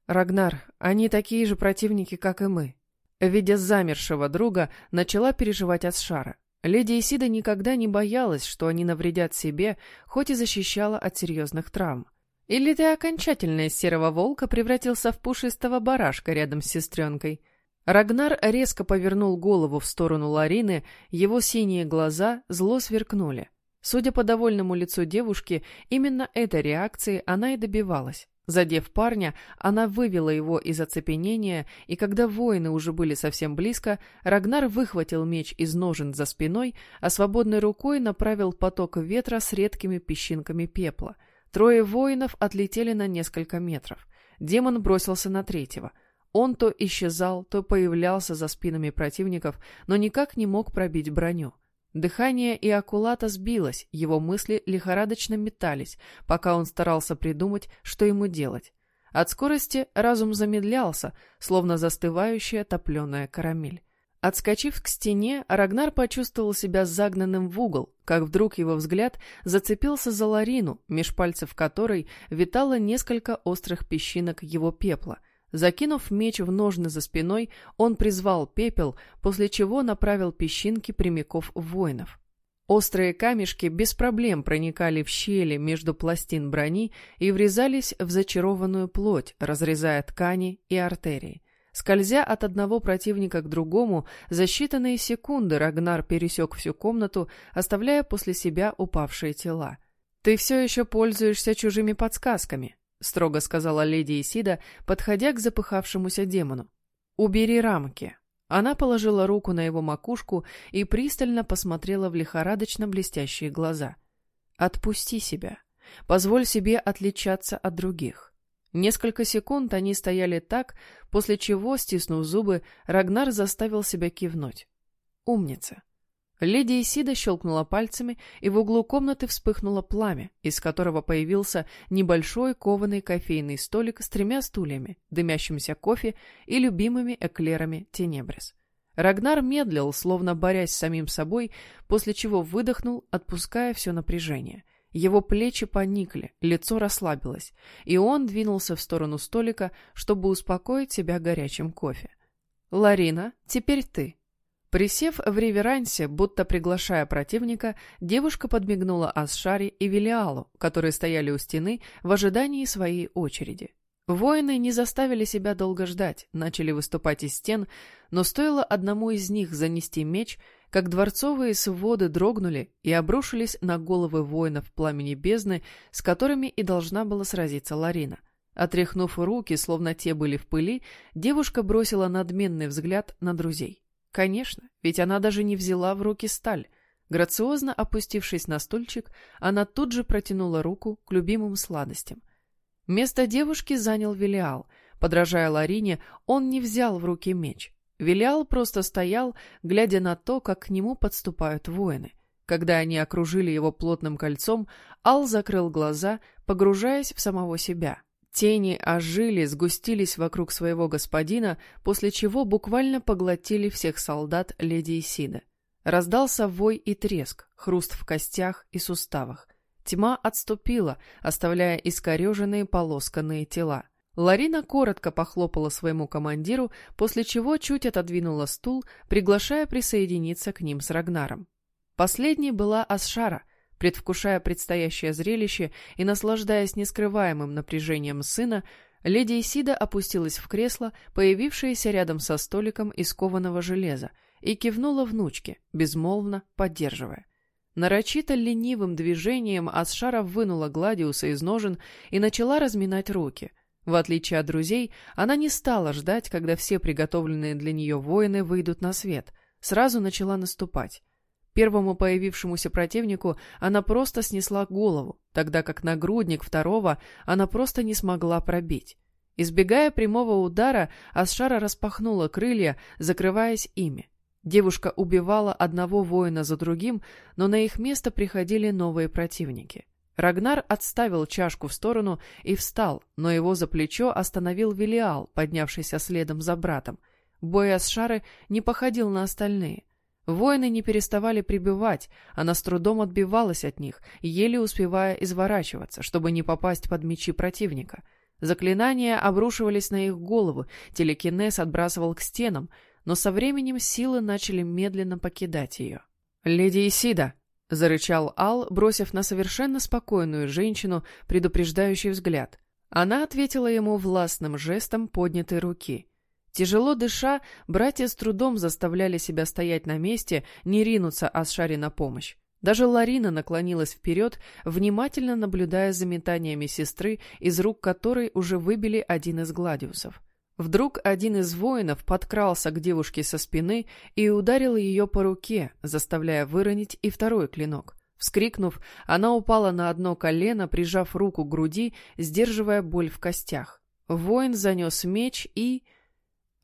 «Рагнар, они такие же противники, как и мы». Видя замершего друга, начала переживать Асшара. Леди Исида никогда не боялась, что они навредят себе, хоть и защищала от серьезных травм. Или ты окончательно из серого волка превратился в пушистого барашка рядом с сестренкой? Рагнар резко повернул голову в сторону Ларины, его синие глаза зло сверкнули. Судя по довольному лицу девушки, именно этой реакции она и добивалась. Задев парня, она вывела его из оцепенения, и когда воины уже были совсем близко, Рагнар выхватил меч из ножен за спиной, а свободной рукой направил поток ветра с редкими песчинками пепла. Трое воинов отлетели на несколько метров. Демон бросился на третьего. Он то исчезал, то появлялся за спинами противников, но никак не мог пробить броню. Дыхание Иакулата сбилось, его мысли лихорадочно метались, пока он старался придумать, что ему делать. От скорости разум замедлялся, словно застывающая топленая карамель. Отскочив к стене, Рагнар почувствовал себя загнанным в угол, как вдруг его взгляд зацепился за Ларину, меж пальцев которой витало несколько острых песчинок его пепла. Закинув меч в ножны за спиной, он призвал пепел, после чего направил песчинки прямиков воинов. Острые камешки без проблем проникали в щели между пластин брони и врезались в зачарованную плоть, разрезая ткани и артерии. Скользя от одного противника к другому, за считанные секунды Рагнар пересек всю комнату, оставляя после себя упавшие тела. «Ты все еще пользуешься чужими подсказками», — строго сказала леди Исида, подходя к запыхавшемуся демону. «Убери рамки». Она положила руку на его макушку и пристально посмотрела в лихорадочно блестящие глаза. «Отпусти себя. Позволь себе отличаться от других». Несколько секунд они стояли так, после чего, стиснув зубы, Рагнар заставил себя кивнуть. «Умница». Леди Исида щелкнула пальцами, и в углу комнаты вспыхнуло пламя, из которого появился небольшой кованый кофейный столик с тремя стульями, дымящимся кофе и любимыми эклерами Тенебрис. Рагнар медлил, словно борясь с самим собой, после чего выдохнул, отпуская все напряжение. Его плечи поникли, лицо расслабилось, и он двинулся в сторону столика, чтобы успокоить себя горячим кофе. «Ларина, теперь ты», Присев в реверансе, будто приглашая противника, девушка подмигнула Асшаре и Велиалу, которые стояли у стены в ожидании своей очереди. Воины не заставили себя долго ждать, начали выступать из стен, но стоило одному из них занести меч, как дворцовые своды дрогнули и обрушились на головы воинов пламени бездны, с которыми и должна была сразиться Ларина. Отряхнув руки, словно те были в пыли, девушка бросила надменный взгляд на друзей. Конечно, ведь она даже не взяла в руки сталь. Грациозно опустившись на стульчик, она тут же протянула руку к любимым сладостям. Место девушки занял Велиал. Подражая Ларине, он не взял в руки меч. Велиал просто стоял, глядя на то, как к нему подступают воины. Когда они окружили его плотным кольцом, Ал закрыл глаза, погружаясь в самого себя. Тени ожили, сгустились вокруг своего господина, после чего буквально поглотили всех солдат леди Исида. Раздался вой и треск, хруст в костях и суставах. Тьма отступила, оставляя искореженные полосканные тела. Ларина коротко похлопала своему командиру, после чего чуть отодвинула стул, приглашая присоединиться к ним с Рагнаром. Последней была Асшара — Предвкушая предстоящее зрелище и наслаждаясь нескрываемым напряжением сына, леди Исида опустилась в кресло, появившееся рядом со столиком из кованого железа, и кивнула внучке, безмолвно поддерживая. Нарочито ленивым движением Асшара вынула Гладиуса из ножен и начала разминать руки. В отличие от друзей, она не стала ждать, когда все приготовленные для нее воины выйдут на свет. Сразу начала наступать. Первому появившемуся противнику она просто снесла голову, тогда как нагрудник второго она просто не смогла пробить. Избегая прямого удара, Асшара распахнула крылья, закрываясь ими. Девушка убивала одного воина за другим, но на их место приходили новые противники. Рагнар отставил чашку в сторону и встал, но его за плечо остановил Велиал, поднявшийся следом за братом. Бой Асшары не походил на остальные. Воины не переставали прибивать, она с трудом отбивалась от них, еле успевая изворачиваться, чтобы не попасть под мечи противника. Заклинания обрушивались на их головы, телекинез отбрасывал к стенам, но со временем силы начали медленно покидать ее. «Леди Исида!» — зарычал Ал, бросив на совершенно спокойную женщину предупреждающий взгляд. Она ответила ему властным жестом поднятой руки — Тяжело дыша, братья с трудом заставляли себя стоять на месте, не ринуться Асшаре на помощь. Даже Ларина наклонилась вперед, внимательно наблюдая за метаниями сестры, из рук которой уже выбили один из гладиусов. Вдруг один из воинов подкрался к девушке со спины и ударил ее по руке, заставляя выронить и второй клинок. Вскрикнув, она упала на одно колено, прижав руку к груди, сдерживая боль в костях. Воин занес меч и...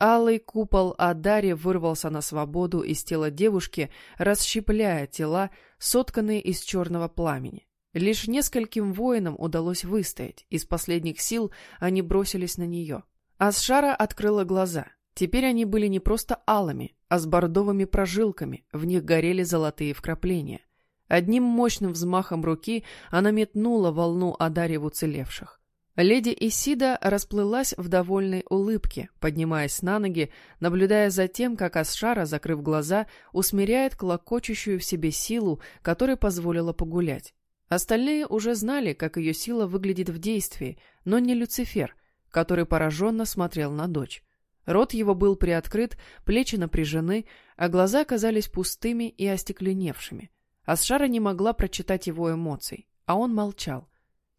Алый купол Адари вырвался на свободу из тела девушки, расщепляя тела, сотканные из черного пламени. Лишь нескольким воинам удалось выстоять, из последних сил они бросились на нее. Асшара открыла глаза. Теперь они были не просто алыми, а с бордовыми прожилками, в них горели золотые вкрапления. Одним мощным взмахом руки она метнула волну Адари в уцелевших. Леди Исида расплылась в довольной улыбке, поднимаясь на ноги, наблюдая за тем, как Асшара, закрыв глаза, усмиряет клокочущую в себе силу, которой позволила погулять. Остальные уже знали, как ее сила выглядит в действии, но не Люцифер, который пораженно смотрел на дочь. Рот его был приоткрыт, плечи напряжены, а глаза казались пустыми и остекленевшими. Асшара не могла прочитать его эмоций, а он молчал.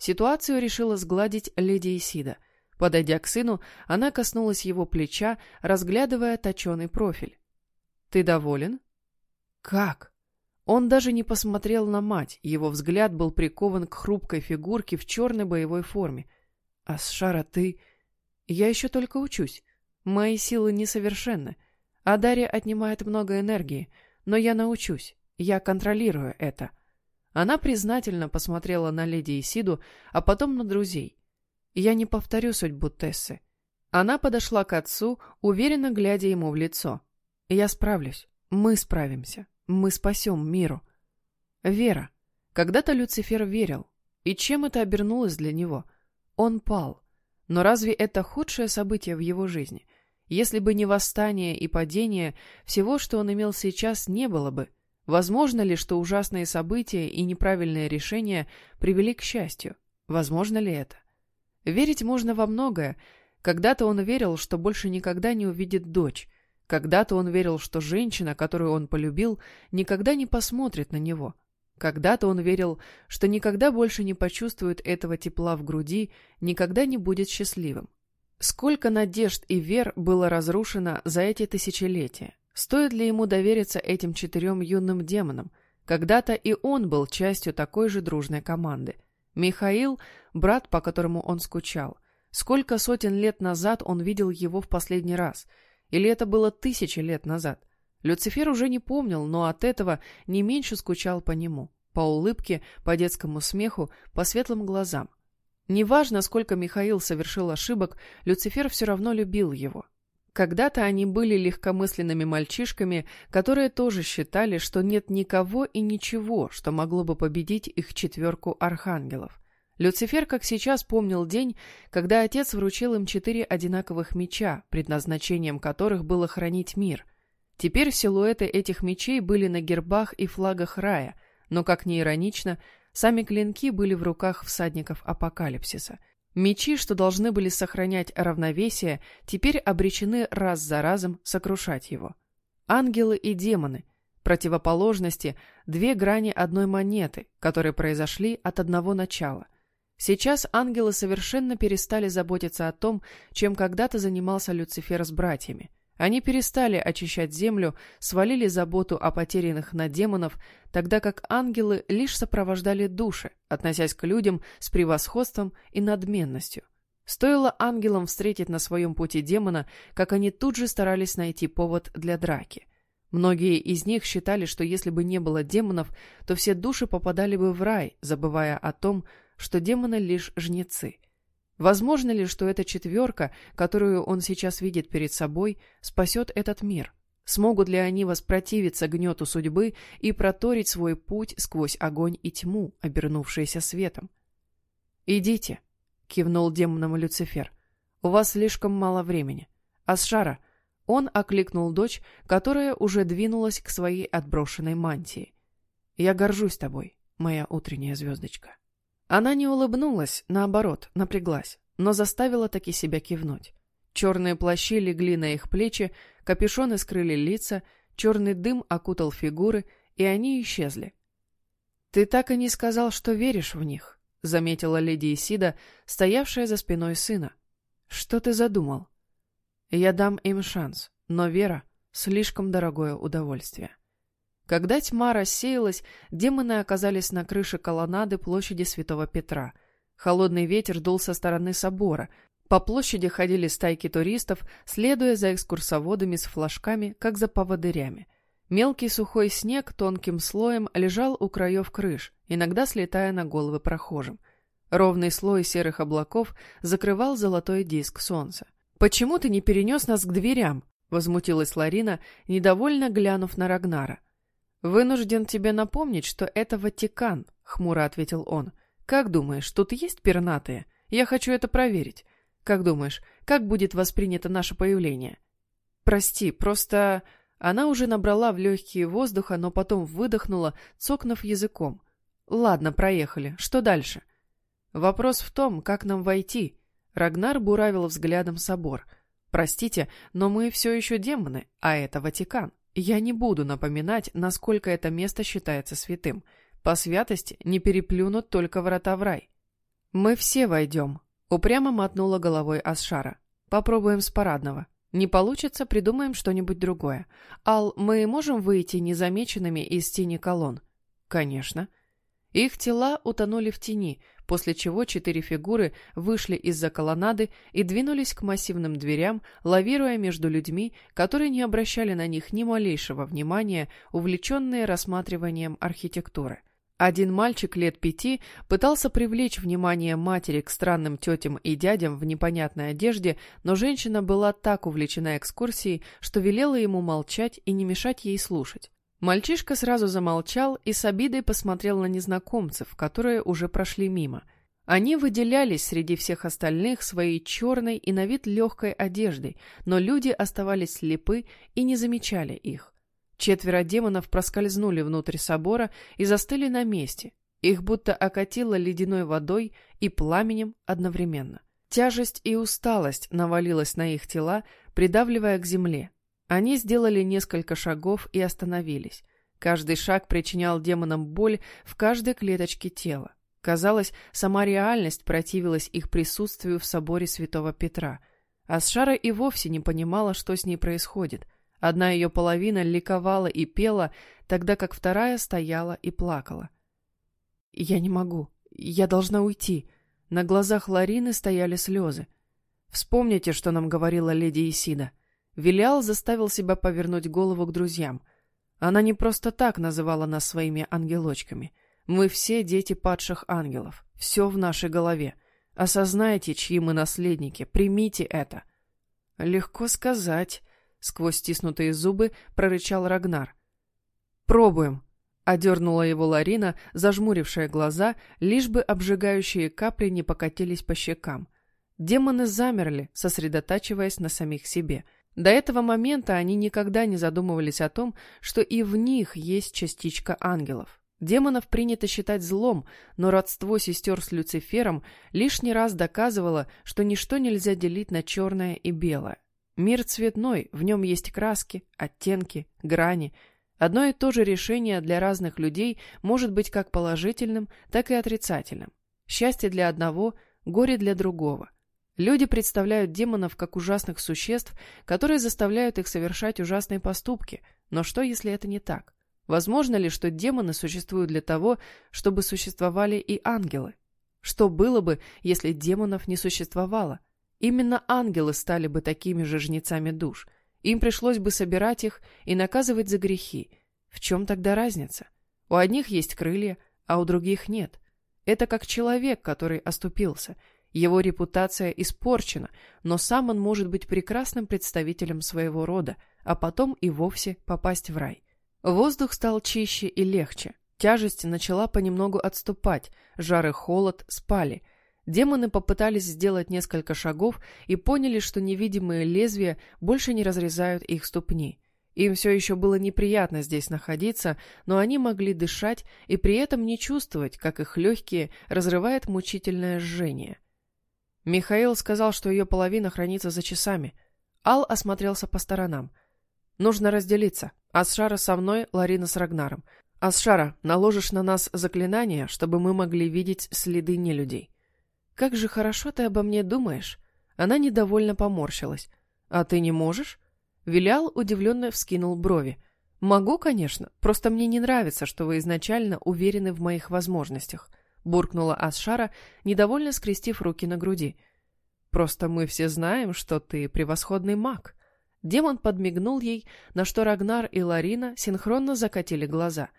Ситуацию решила сгладить леди Исида. Подойдя к сыну, она коснулась его плеча, разглядывая точеный профиль. «Ты доволен?» «Как?» Он даже не посмотрел на мать, его взгляд был прикован к хрупкой фигурке в черной боевой форме. «Асшара, ты...» «Я еще только учусь. Мои силы несовершенны. А Дарья отнимает много энергии, но я научусь. Я контролирую это». Она признательно посмотрела на леди Исиду, а потом на друзей. «Я не повторю судьбу Тессы». Она подошла к отцу, уверенно глядя ему в лицо. «Я справлюсь. Мы справимся. Мы спасем миру». Вера. Когда-то Люцифер верил. И чем это обернулось для него? Он пал. Но разве это худшее событие в его жизни? Если бы не восстание и падение, всего, что он имел сейчас, не было бы. Возможно ли, что ужасные события и неправильные решения привели к счастью? Возможно ли это? Верить можно во многое. Когда-то он верил, что больше никогда не увидит дочь. Когда-то он верил, что женщина, которую он полюбил, никогда не посмотрит на него. Когда-то он верил, что никогда больше не почувствует этого тепла в груди, никогда не будет счастливым. Сколько надежд и вер было разрушено за эти тысячелетия? Стоит ли ему довериться этим четырем юным демонам? Когда-то и он был частью такой же дружной команды. Михаил – брат, по которому он скучал. Сколько сотен лет назад он видел его в последний раз? Или это было тысячи лет назад? Люцифер уже не помнил, но от этого не меньше скучал по нему. По улыбке, по детскому смеху, по светлым глазам. Неважно, сколько Михаил совершил ошибок, Люцифер все равно любил его. Когда-то они были легкомысленными мальчишками, которые тоже считали, что нет никого и ничего, что могло бы победить их четверку архангелов. Люцифер, как сейчас, помнил день, когда отец вручил им четыре одинаковых меча, предназначением которых было хранить мир – Теперь силуэты этих мечей были на гербах и флагах рая, но, как ни иронично, сами клинки были в руках всадников апокалипсиса. Мечи, что должны были сохранять равновесие, теперь обречены раз за разом сокрушать его. Ангелы и демоны – противоположности, две грани одной монеты, которые произошли от одного начала. Сейчас ангелы совершенно перестали заботиться о том, чем когда-то занимался Люцифер с братьями – они перестали очищать землю, свалили заботу о потерянных на демонов, тогда как ангелы лишь сопровождали души, относясь к людям с превосходством и надменностью. Стоило ангелам встретить на своем пути демона, как они тут же старались найти повод для драки. Многие из них считали, что если бы не было демонов, то все души попадали бы в рай, забывая о том, что демоны лишь жнецы – Возможно ли, что эта четверка, которую он сейчас видит перед собой, спасет этот мир? Смогут ли они воспротивиться гнету судьбы и проторить свой путь сквозь огонь и тьму, обернувшиеся светом? «Идите», — кивнул демоном Люцифер. «У вас слишком мало времени. Асшара». Он окликнул дочь, которая уже двинулась к своей отброшенной мантии. «Я горжусь тобой, моя утренняя звездочка». Она не улыбнулась, наоборот, напряглась, но заставила таки себя кивнуть. Черные плащи легли на их плечи, капюшоны скрыли лица, черный дым окутал фигуры, и они исчезли. «Ты так и не сказал, что веришь в них», — заметила леди Исида, стоявшая за спиной сына. «Что ты задумал?» «Я дам им шанс, но вера — слишком дорогое удовольствие». Когда тьма рассеялась, демоны оказались на крыше колоннады площади Святого Петра. Холодный ветер дул со стороны собора. По площади ходили стайки туристов, следуя за экскурсоводами с флажками, как за поводырями. Мелкий сухой снег тонким слоем лежал у краев крыш, иногда слетая на головы прохожим. Ровный слой серых облаков закрывал золотой диск солнца. «Почему ты не перенес нас к дверям?» — возмутилась Ларина, недовольно глянув на Рагнара. «Вынужден тебе напомнить, что это Ватикан», — хмуро ответил он. «Как думаешь, тут есть пернатые? Я хочу это проверить. Как думаешь, как будет воспринято наше появление?» «Прости, просто...» Она уже набрала в легкие воздуха, но потом выдохнула, цокнув языком. «Ладно, проехали. Что дальше?» «Вопрос в том, как нам войти». Рагнар буравил взглядом собор. «Простите, но мы все еще демоны, а это Ватикан». Я не буду напоминать, насколько это место считается святым. По святости не переплюнут только врата в рай. Мы все войдем. Упрямо мотнула головой Асшара. Попробуем с парадного. Не получится, придумаем что-нибудь другое. Ал, мы можем выйти незамеченными из тени колонн? Конечно. Их тела утонули в тени, после чего четыре фигуры вышли из-за колоннады и двинулись к массивным дверям, лавируя между людьми, которые не обращали на них ни малейшего внимания, увлеченные рассматриванием архитектуры. Один мальчик лет пяти пытался привлечь внимание матери к странным тетям и дядям в непонятной одежде, но женщина была так увлечена экскурсией, что велела ему молчать и не мешать ей слушать. Мальчишка сразу замолчал и с обидой посмотрел на незнакомцев, которые уже прошли мимо. Они выделялись среди всех остальных своей черной и на вид легкой одеждой, но люди оставались слепы и не замечали их. Четверо демонов проскользнули внутрь собора и застыли на месте. Их будто окатило ледяной водой и пламенем одновременно. Тяжесть и усталость навалилась на их тела, придавливая к земле. Они сделали несколько шагов и остановились. Каждый шаг причинял демонам боль в каждой клеточке тела. Казалось, сама реальность противилась их присутствию в соборе святого Петра. Асшара и вовсе не понимала, что с ней происходит. Одна ее половина ликовала и пела, тогда как вторая стояла и плакала. «Я не могу. Я должна уйти». На глазах Ларины стояли слезы. «Вспомните, что нам говорила леди Исида». Вилиал заставил себя повернуть голову к друзьям. Она не просто так называла нас своими ангелочками. Мы все дети падших ангелов. Все в нашей голове. Осознайте, чьи мы наследники. Примите это. Легко сказать, Сквозь стиснутые зубы прорычал Рагнар. «Пробуем!» — одернула его Ларина, зажмурившая глаза, лишь бы обжигающие капли не покатились по щекам. Демоны замерли, сосредотачиваясь на самих себе. До этого момента они никогда не задумывались о том, что и в них есть частичка ангелов. Демонов принято считать злом, но родство сестер с Люцифером лишний раз доказывало, что ничто нельзя делить на черное и белое. Мир цветной, в нем есть краски, оттенки, грани. Одно и то же решение для разных людей может быть как положительным, так и отрицательным. Счастье для одного, горе для другого. Люди представляют демонов как ужасных существ, которые заставляют их совершать ужасные поступки. Но что, если это не так? Возможно ли, что демоны существуют для того, чтобы существовали и ангелы? Что было бы, если демонов не существовало? Именно ангелы стали бы такими же жнецами душ. Им пришлось бы собирать их и наказывать за грехи. В чем тогда разница? У одних есть крылья, а у других нет. Это как человек, который оступился. Его репутация испорчена, но сам он может быть прекрасным представителем своего рода, а потом и вовсе попасть в рай. Воздух стал чище и легче. Тяжесть начала понемногу отступать, жар и холод спали – Демоны попытались сделать несколько шагов и поняли, что невидимые лезвия больше не разрезают их ступни. Им все еще было неприятно здесь находиться, но они могли дышать и при этом не чувствовать, как их легкие разрывает мучительное жжение. Михаил сказал, что ее половина хранится за часами. Ал осмотрелся по сторонам. «Нужно разделиться. Асшара со мной, Ларина с Рагнаром. Асшара, наложишь на нас заклинание, чтобы мы могли видеть следы нелюдей. «Как же хорошо ты обо мне думаешь!» Она недовольно поморщилась. «А ты не можешь?» Вилял удивленно вскинул брови. «Могу, конечно, просто мне не нравится, что вы изначально уверены в моих возможностях», буркнула Асшара, недовольно скрестив руки на груди. «Просто мы все знаем, что ты превосходный маг». Демон подмигнул ей, на что Рагнар и Ларина синхронно закатили глаза.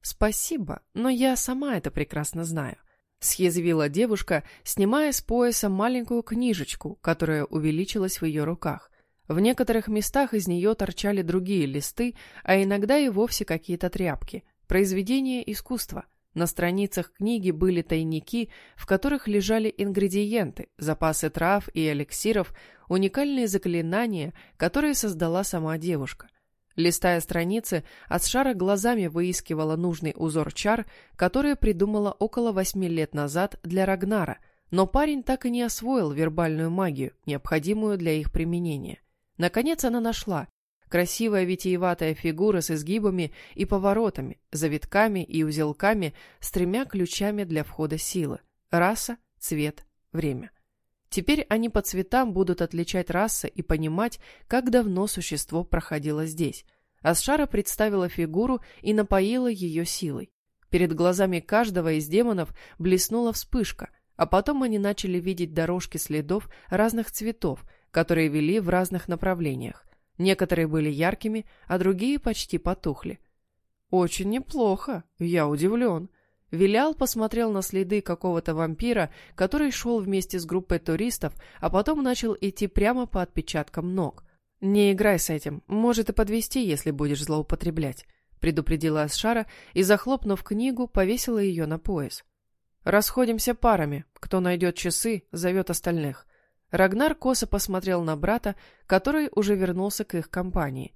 «Спасибо, но я сама это прекрасно знаю. — съязвила девушка, снимая с пояса маленькую книжечку, которая увеличилась в ее руках. В некоторых местах из нее торчали другие листы, а иногда и вовсе какие-то тряпки. Произведения искусства. На страницах книги были тайники, в которых лежали ингредиенты, запасы трав и эликсиров, уникальные заклинания, которые создала сама девушка. Листая страницы, Асшара глазами выискивала нужный узор чар, который придумала около восьми лет назад для Рагнара, но парень так и не освоил вербальную магию, необходимую для их применения. Наконец она нашла. Красивая витиеватая фигура с изгибами и поворотами, завитками и узелками с тремя ключами для входа силы. Раса, цвет, время. Теперь они по цветам будут отличать расы и понимать, как давно существо проходило здесь. Асшара представила фигуру и напоила ее силой. Перед глазами каждого из демонов блеснула вспышка, а потом они начали видеть дорожки следов разных цветов, которые вели в разных направлениях. Некоторые были яркими, а другие почти потухли. «Очень неплохо, я удивлен», Вилял посмотрел на следы какого-то вампира, который шел вместе с группой туристов, а потом начал идти прямо по отпечаткам ног. «Не играй с этим, может и подвести, если будешь злоупотреблять», предупредила Асшара и, захлопнув книгу, повесила ее на пояс. «Расходимся парами. Кто найдет часы, зовет остальных». Рагнар косо посмотрел на брата, который уже вернулся к их компании.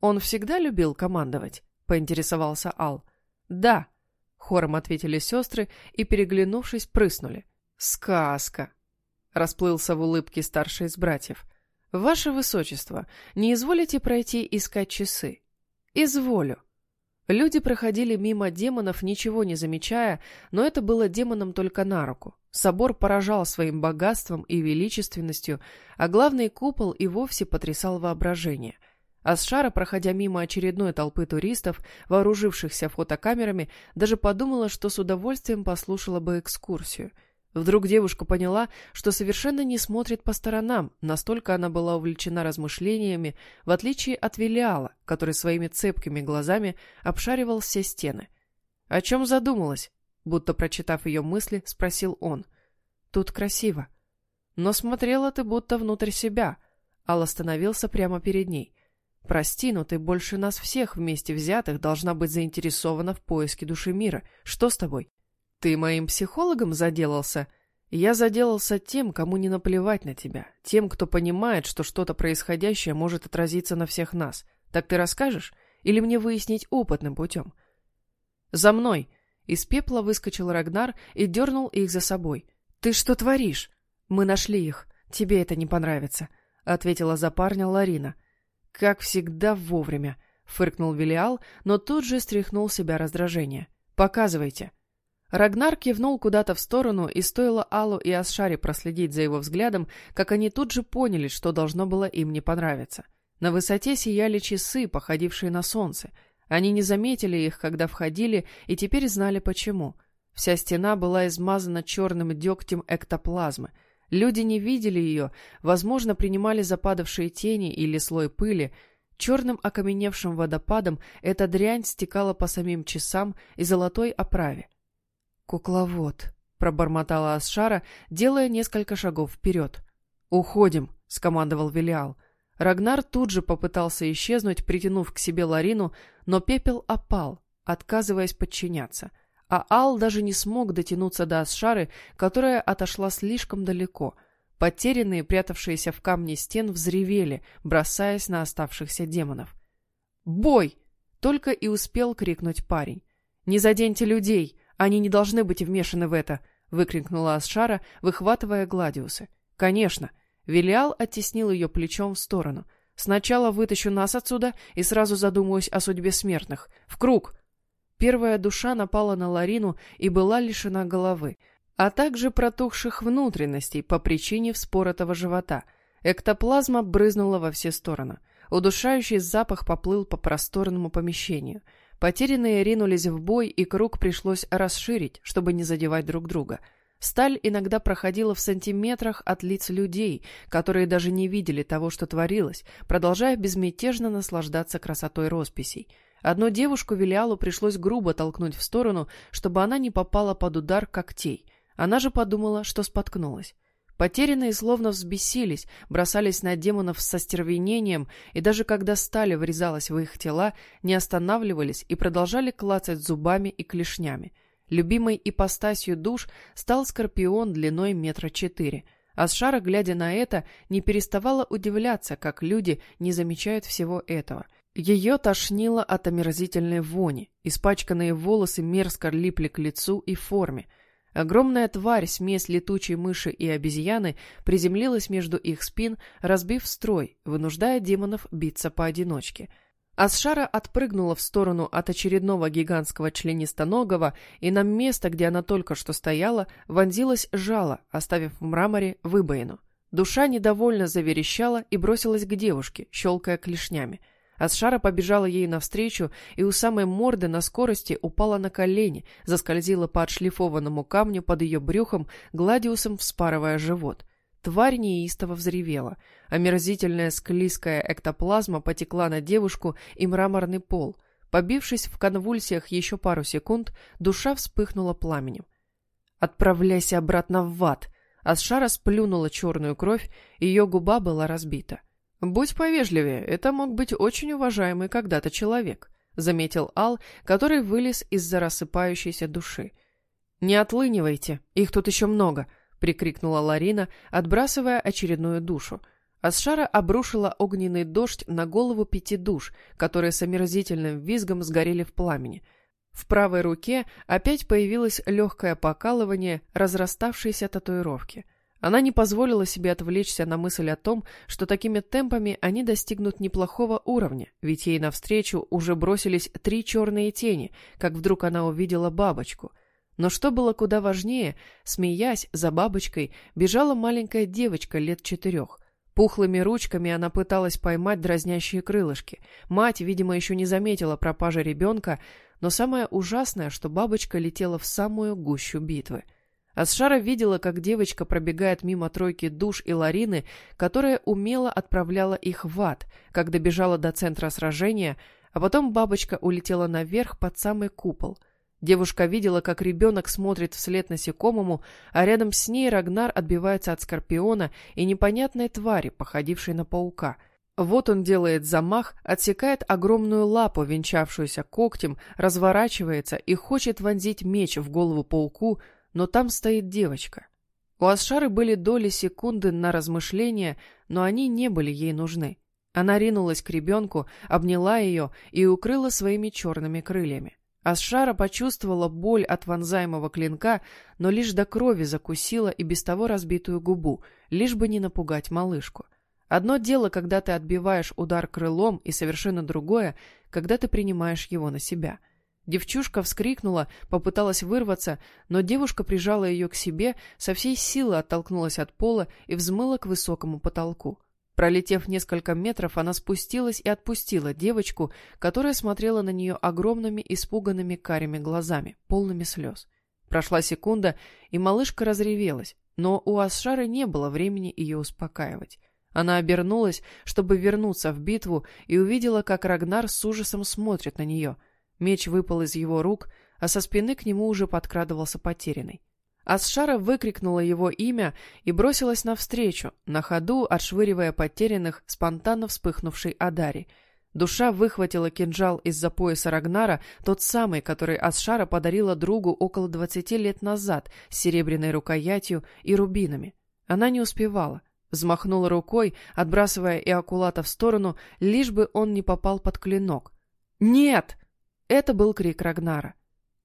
«Он всегда любил командовать?» — поинтересовался Ал. «Да», Хором ответили сестры и, переглянувшись, прыснули. «Сказка!» — расплылся в улыбке старший из братьев. «Ваше Высочество, не изволите пройти искать часы?» «Изволю». Люди проходили мимо демонов, ничего не замечая, но это было демонам только на руку. Собор поражал своим богатством и величественностью, а главный купол и вовсе потрясал воображение — Асшара, проходя мимо очередной толпы туристов, вооружившихся фотокамерами, даже подумала, что с удовольствием послушала бы экскурсию. Вдруг девушка поняла, что совершенно не смотрит по сторонам, настолько она была увлечена размышлениями, в отличие от Велиала, который своими цепкими глазами обшаривал все стены. «О чем задумалась?» Будто прочитав ее мысли, спросил он. «Тут красиво». «Но смотрела ты будто внутрь себя». Ал остановился прямо перед ней. Прости, но ты больше нас всех вместе взятых должна быть заинтересована в поиске души мира. Что с тобой? Ты моим психологом заделался? Я заделался тем, кому не наплевать на тебя. Тем, кто понимает, что что-то происходящее может отразиться на всех нас. Так ты расскажешь? Или мне выяснить опытным путем? За мной! Из пепла выскочил Рагнар и дернул их за собой. Ты что творишь? Мы нашли их. Тебе это не понравится, ответила за парня Ларина. «Как всегда вовремя», — фыркнул Велиал, но тут же стряхнул себя раздражение. «Показывайте». Рагнар кивнул куда-то в сторону, и стоило Аллу и Асшаре проследить за его взглядом, как они тут же поняли, что должно было им не понравиться. На высоте сияли часы, походившие на солнце. Они не заметили их, когда входили, и теперь знали почему. Вся стена была измазана черным дегтем эктоплазмы — Люди не видели ее, возможно, принимали западавшие тени или слой пыли. Черным окаменевшим водопадом эта дрянь стекала по самим часам и золотой оправе. «Кукловод», — пробормотала Асшара, делая несколько шагов вперед. «Уходим», — скомандовал Велиал. Рагнар тут же попытался исчезнуть, притянув к себе Ларину, но пепел опал, отказываясь подчиняться — а Ал даже не смог дотянуться до Асшары, которая отошла слишком далеко. Потерянные, прятавшиеся в камне стен, взревели, бросаясь на оставшихся демонов. «Бой!» — только и успел крикнуть парень. «Не заденьте людей! Они не должны быть вмешаны в это!» — выкрикнула Асшара, выхватывая Гладиусы. «Конечно!» — Велиал оттеснил ее плечом в сторону. «Сначала вытащу нас отсюда и сразу задумаюсь о судьбе смертных. В круг!» Первая душа напала на Ларину и была лишена головы, а также протухших внутренностей по причине вспоротого живота. Эктоплазма брызнула во все стороны. Удушающий запах поплыл по просторному помещению. Потерянные ринулись в бой, и круг пришлось расширить, чтобы не задевать друг друга. Сталь иногда проходила в сантиметрах от лиц людей, которые даже не видели того, что творилось, продолжая безмятежно наслаждаться красотой росписей. Одну девушку Велиалу пришлось грубо толкнуть в сторону, чтобы она не попала под удар когтей. Она же подумала, что споткнулась. Потерянные словно взбесились, бросались на демонов со стервенением, и даже когда стали врезалась в их тела, не останавливались и продолжали клацать зубами и клешнями. Любимой ипостасью душ стал скорпион длиной метра четыре. Асшара, глядя на это, не переставала удивляться, как люди не замечают всего этого. Ее тошнило от омерзительной вони, испачканные волосы мерзко липли к лицу и форме. Огромная тварь, смесь летучей мыши и обезьяны, приземлилась между их спин, разбив строй, вынуждая демонов биться поодиночке. Асшара отпрыгнула в сторону от очередного гигантского членистоногого, и на место, где она только что стояла, вонзилась жало, оставив в мраморе выбоину. Душа недовольно заверещала и бросилась к девушке, щелкая клешнями. Асшара побежала ей навстречу и у самой морды на скорости упала на колени, заскользила по отшлифованному камню под ее брюхом, гладиусом вспарывая живот. Тварь неистово взревела. Омерзительная склизкая эктоплазма потекла на девушку и мраморный пол. Побившись в конвульсиях еще пару секунд, душа вспыхнула пламенем. «Отправляйся обратно в ад!» Асшара сплюнула черную кровь, ее губа была разбита. «Будь повежливее, это мог быть очень уважаемый когда-то человек», заметил Ал, который вылез из-за рассыпающейся души. «Не отлынивайте, их тут еще много», прикрикнула Ларина, отбрасывая очередную душу. Асшара обрушила огненный дождь на голову пяти душ, которые с омерзительным визгом сгорели в пламени. В правой руке опять появилось легкое покалывание разраставшейся татуировки. Она не позволила себе отвлечься на мысль о том, что такими темпами они достигнут неплохого уровня, ведь ей навстречу уже бросились три черные тени, как вдруг она увидела бабочку. Но что было куда важнее, смеясь за бабочкой, бежала маленькая девочка лет четырех. Пухлыми ручками она пыталась поймать дразнящие крылышки. Мать, видимо, еще не заметила пропажи ребенка, но самое ужасное, что бабочка летела в самую гущу битвы. Асшара видела, как девочка пробегает мимо тройки душ и Ларины, которая умело отправляла их в ад, как добежала до центра сражения, а потом бабочка улетела наверх под самый купол. Девушка видела, как ребенок смотрит вслед насекомому, а рядом с ней Рагнар отбивается от скорпиона и непонятной твари, походившей на паука. Вот он делает замах, отсекает огромную лапу, венчавшуюся когтем, разворачивается и хочет вонзить меч в голову пауку, но там стоит девочка. У Асшары были доли секунды на размышления, но они не были ей нужны. Она ринулась к ребенку, обняла ее и укрыла своими черными крыльями. Асшара почувствовала боль от вонзаемого клинка, но лишь до крови закусила и без того разбитую губу, лишь бы не напугать малышку. Одно дело, когда ты отбиваешь удар крылом, и совершенно другое, когда ты принимаешь его на себя — Девчушка вскрикнула, попыталась вырваться, но девушка прижала ее к себе, со всей силы оттолкнулась от пола и взмыла к высокому потолку. Пролетев несколько метров, она спустилась и отпустила девочку, которая смотрела на нее огромными испуганными карими глазами, полными слез. Прошла секунда, и малышка разревелась, но у Асшары не было времени ее успокаивать. Она обернулась, чтобы вернуться в битву, и увидела, как Рагнар с ужасом смотрит на нее — Меч выпал из его рук, а со спины к нему уже подкрадывался потерянный. Асшара выкрикнула его имя и бросилась навстречу, на ходу отшвыривая потерянных, спонтанно вспыхнувшей Адари. Душа выхватила кинжал из-за пояса Рагнара, тот самый, который Асшара подарила другу около двадцати лет назад, с серебряной рукоятью и рубинами. Она не успевала. Взмахнула рукой, отбрасывая Иокулата в сторону, лишь бы он не попал под клинок. «Нет!» Это был крик Рагнара.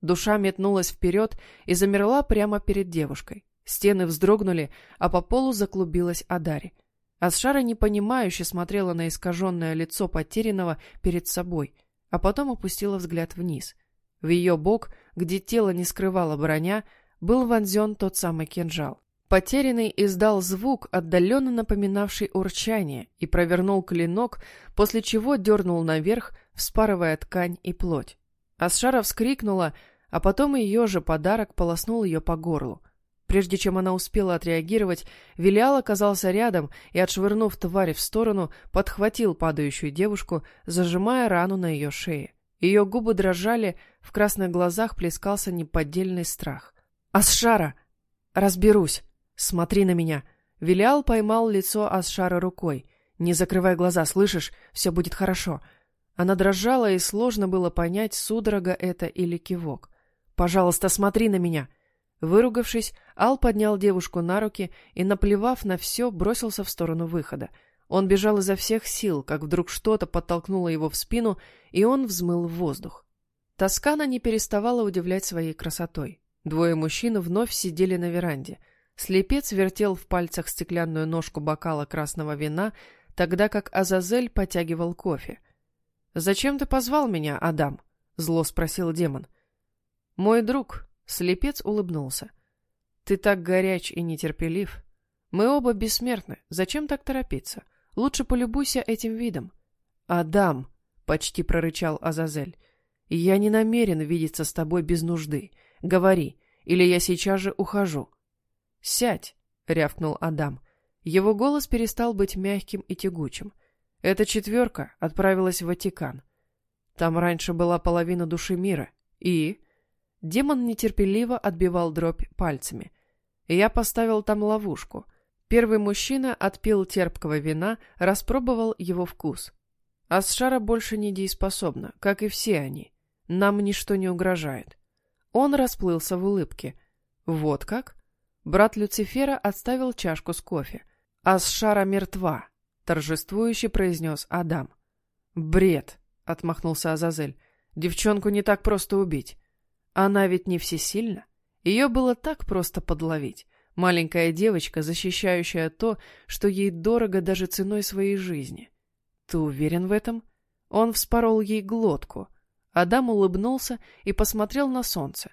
Душа метнулась вперед и замерла прямо перед девушкой. Стены вздрогнули, а по полу заклубилась Адари. Асшара непонимающе смотрела на искаженное лицо потерянного перед собой, а потом опустила взгляд вниз. В ее бок, где тело не скрывало броня, был вонзен тот самый кинжал. Потерянный издал звук, отдаленно напоминавший урчание, и провернул клинок, после чего дернул наверх, вспарывая ткань и плоть. Асшара вскрикнула, а потом ее же подарок полоснул ее по горлу. Прежде чем она успела отреагировать, Велиал оказался рядом и, отшвырнув тварь в сторону, подхватил падающую девушку, зажимая рану на ее шее. Ее губы дрожали, в красных глазах плескался неподдельный страх. «Асшара! Разберусь! Смотри на меня!» Велиал поймал лицо Асшара рукой. «Не закрывай глаза, слышишь? Все будет хорошо!» Она дрожала, и сложно было понять, судорога это или кивок. «Пожалуйста, смотри на меня!» Выругавшись, Ал поднял девушку на руки и, наплевав на все, бросился в сторону выхода. Он бежал изо всех сил, как вдруг что-то подтолкнуло его в спину, и он взмыл в воздух. Тоскана не переставала удивлять своей красотой. Двое мужчин вновь сидели на веранде. Слепец вертел в пальцах стеклянную ножку бокала красного вина, тогда как Азазель потягивал кофе — «Зачем ты позвал меня, Адам?» — зло спросил демон. «Мой друг», — слепец улыбнулся. «Ты так горяч и нетерпелив. Мы оба бессмертны. Зачем так торопиться? Лучше полюбуйся этим видом». «Адам!» почти прорычал Азазель. «Я не намерен видеться с тобой без нужды. Говори, или я сейчас же ухожу». «Сядь!» — рявкнул Адам. Его голос перестал быть мягким и тягучим. Эта четверка отправилась в Ватикан. Там раньше была половина души мира. И... Демон нетерпеливо отбивал дробь пальцами. Я поставил там ловушку. Первый мужчина отпил терпкого вина, распробовал его вкус. Асшара больше не дееспособна, как и все они. Нам ничто не угрожает. Он расплылся в улыбке. Вот как? Брат Люцифера отставил чашку с кофе. «Асшара мертва», — торжествующе произнес Адам. «Бред», — отмахнулся Азазель. «Девчонку не так просто убить. Она ведь не всесильна. Ее было так просто подловить. Маленькая девочка, защищающая то, что ей дорого даже ценой своей жизни. Ты уверен в этом? Он вспорол ей глотку. Адам улыбнулся и посмотрел на солнце.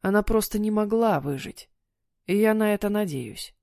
Она просто не могла выжить. И я на это надеюсь.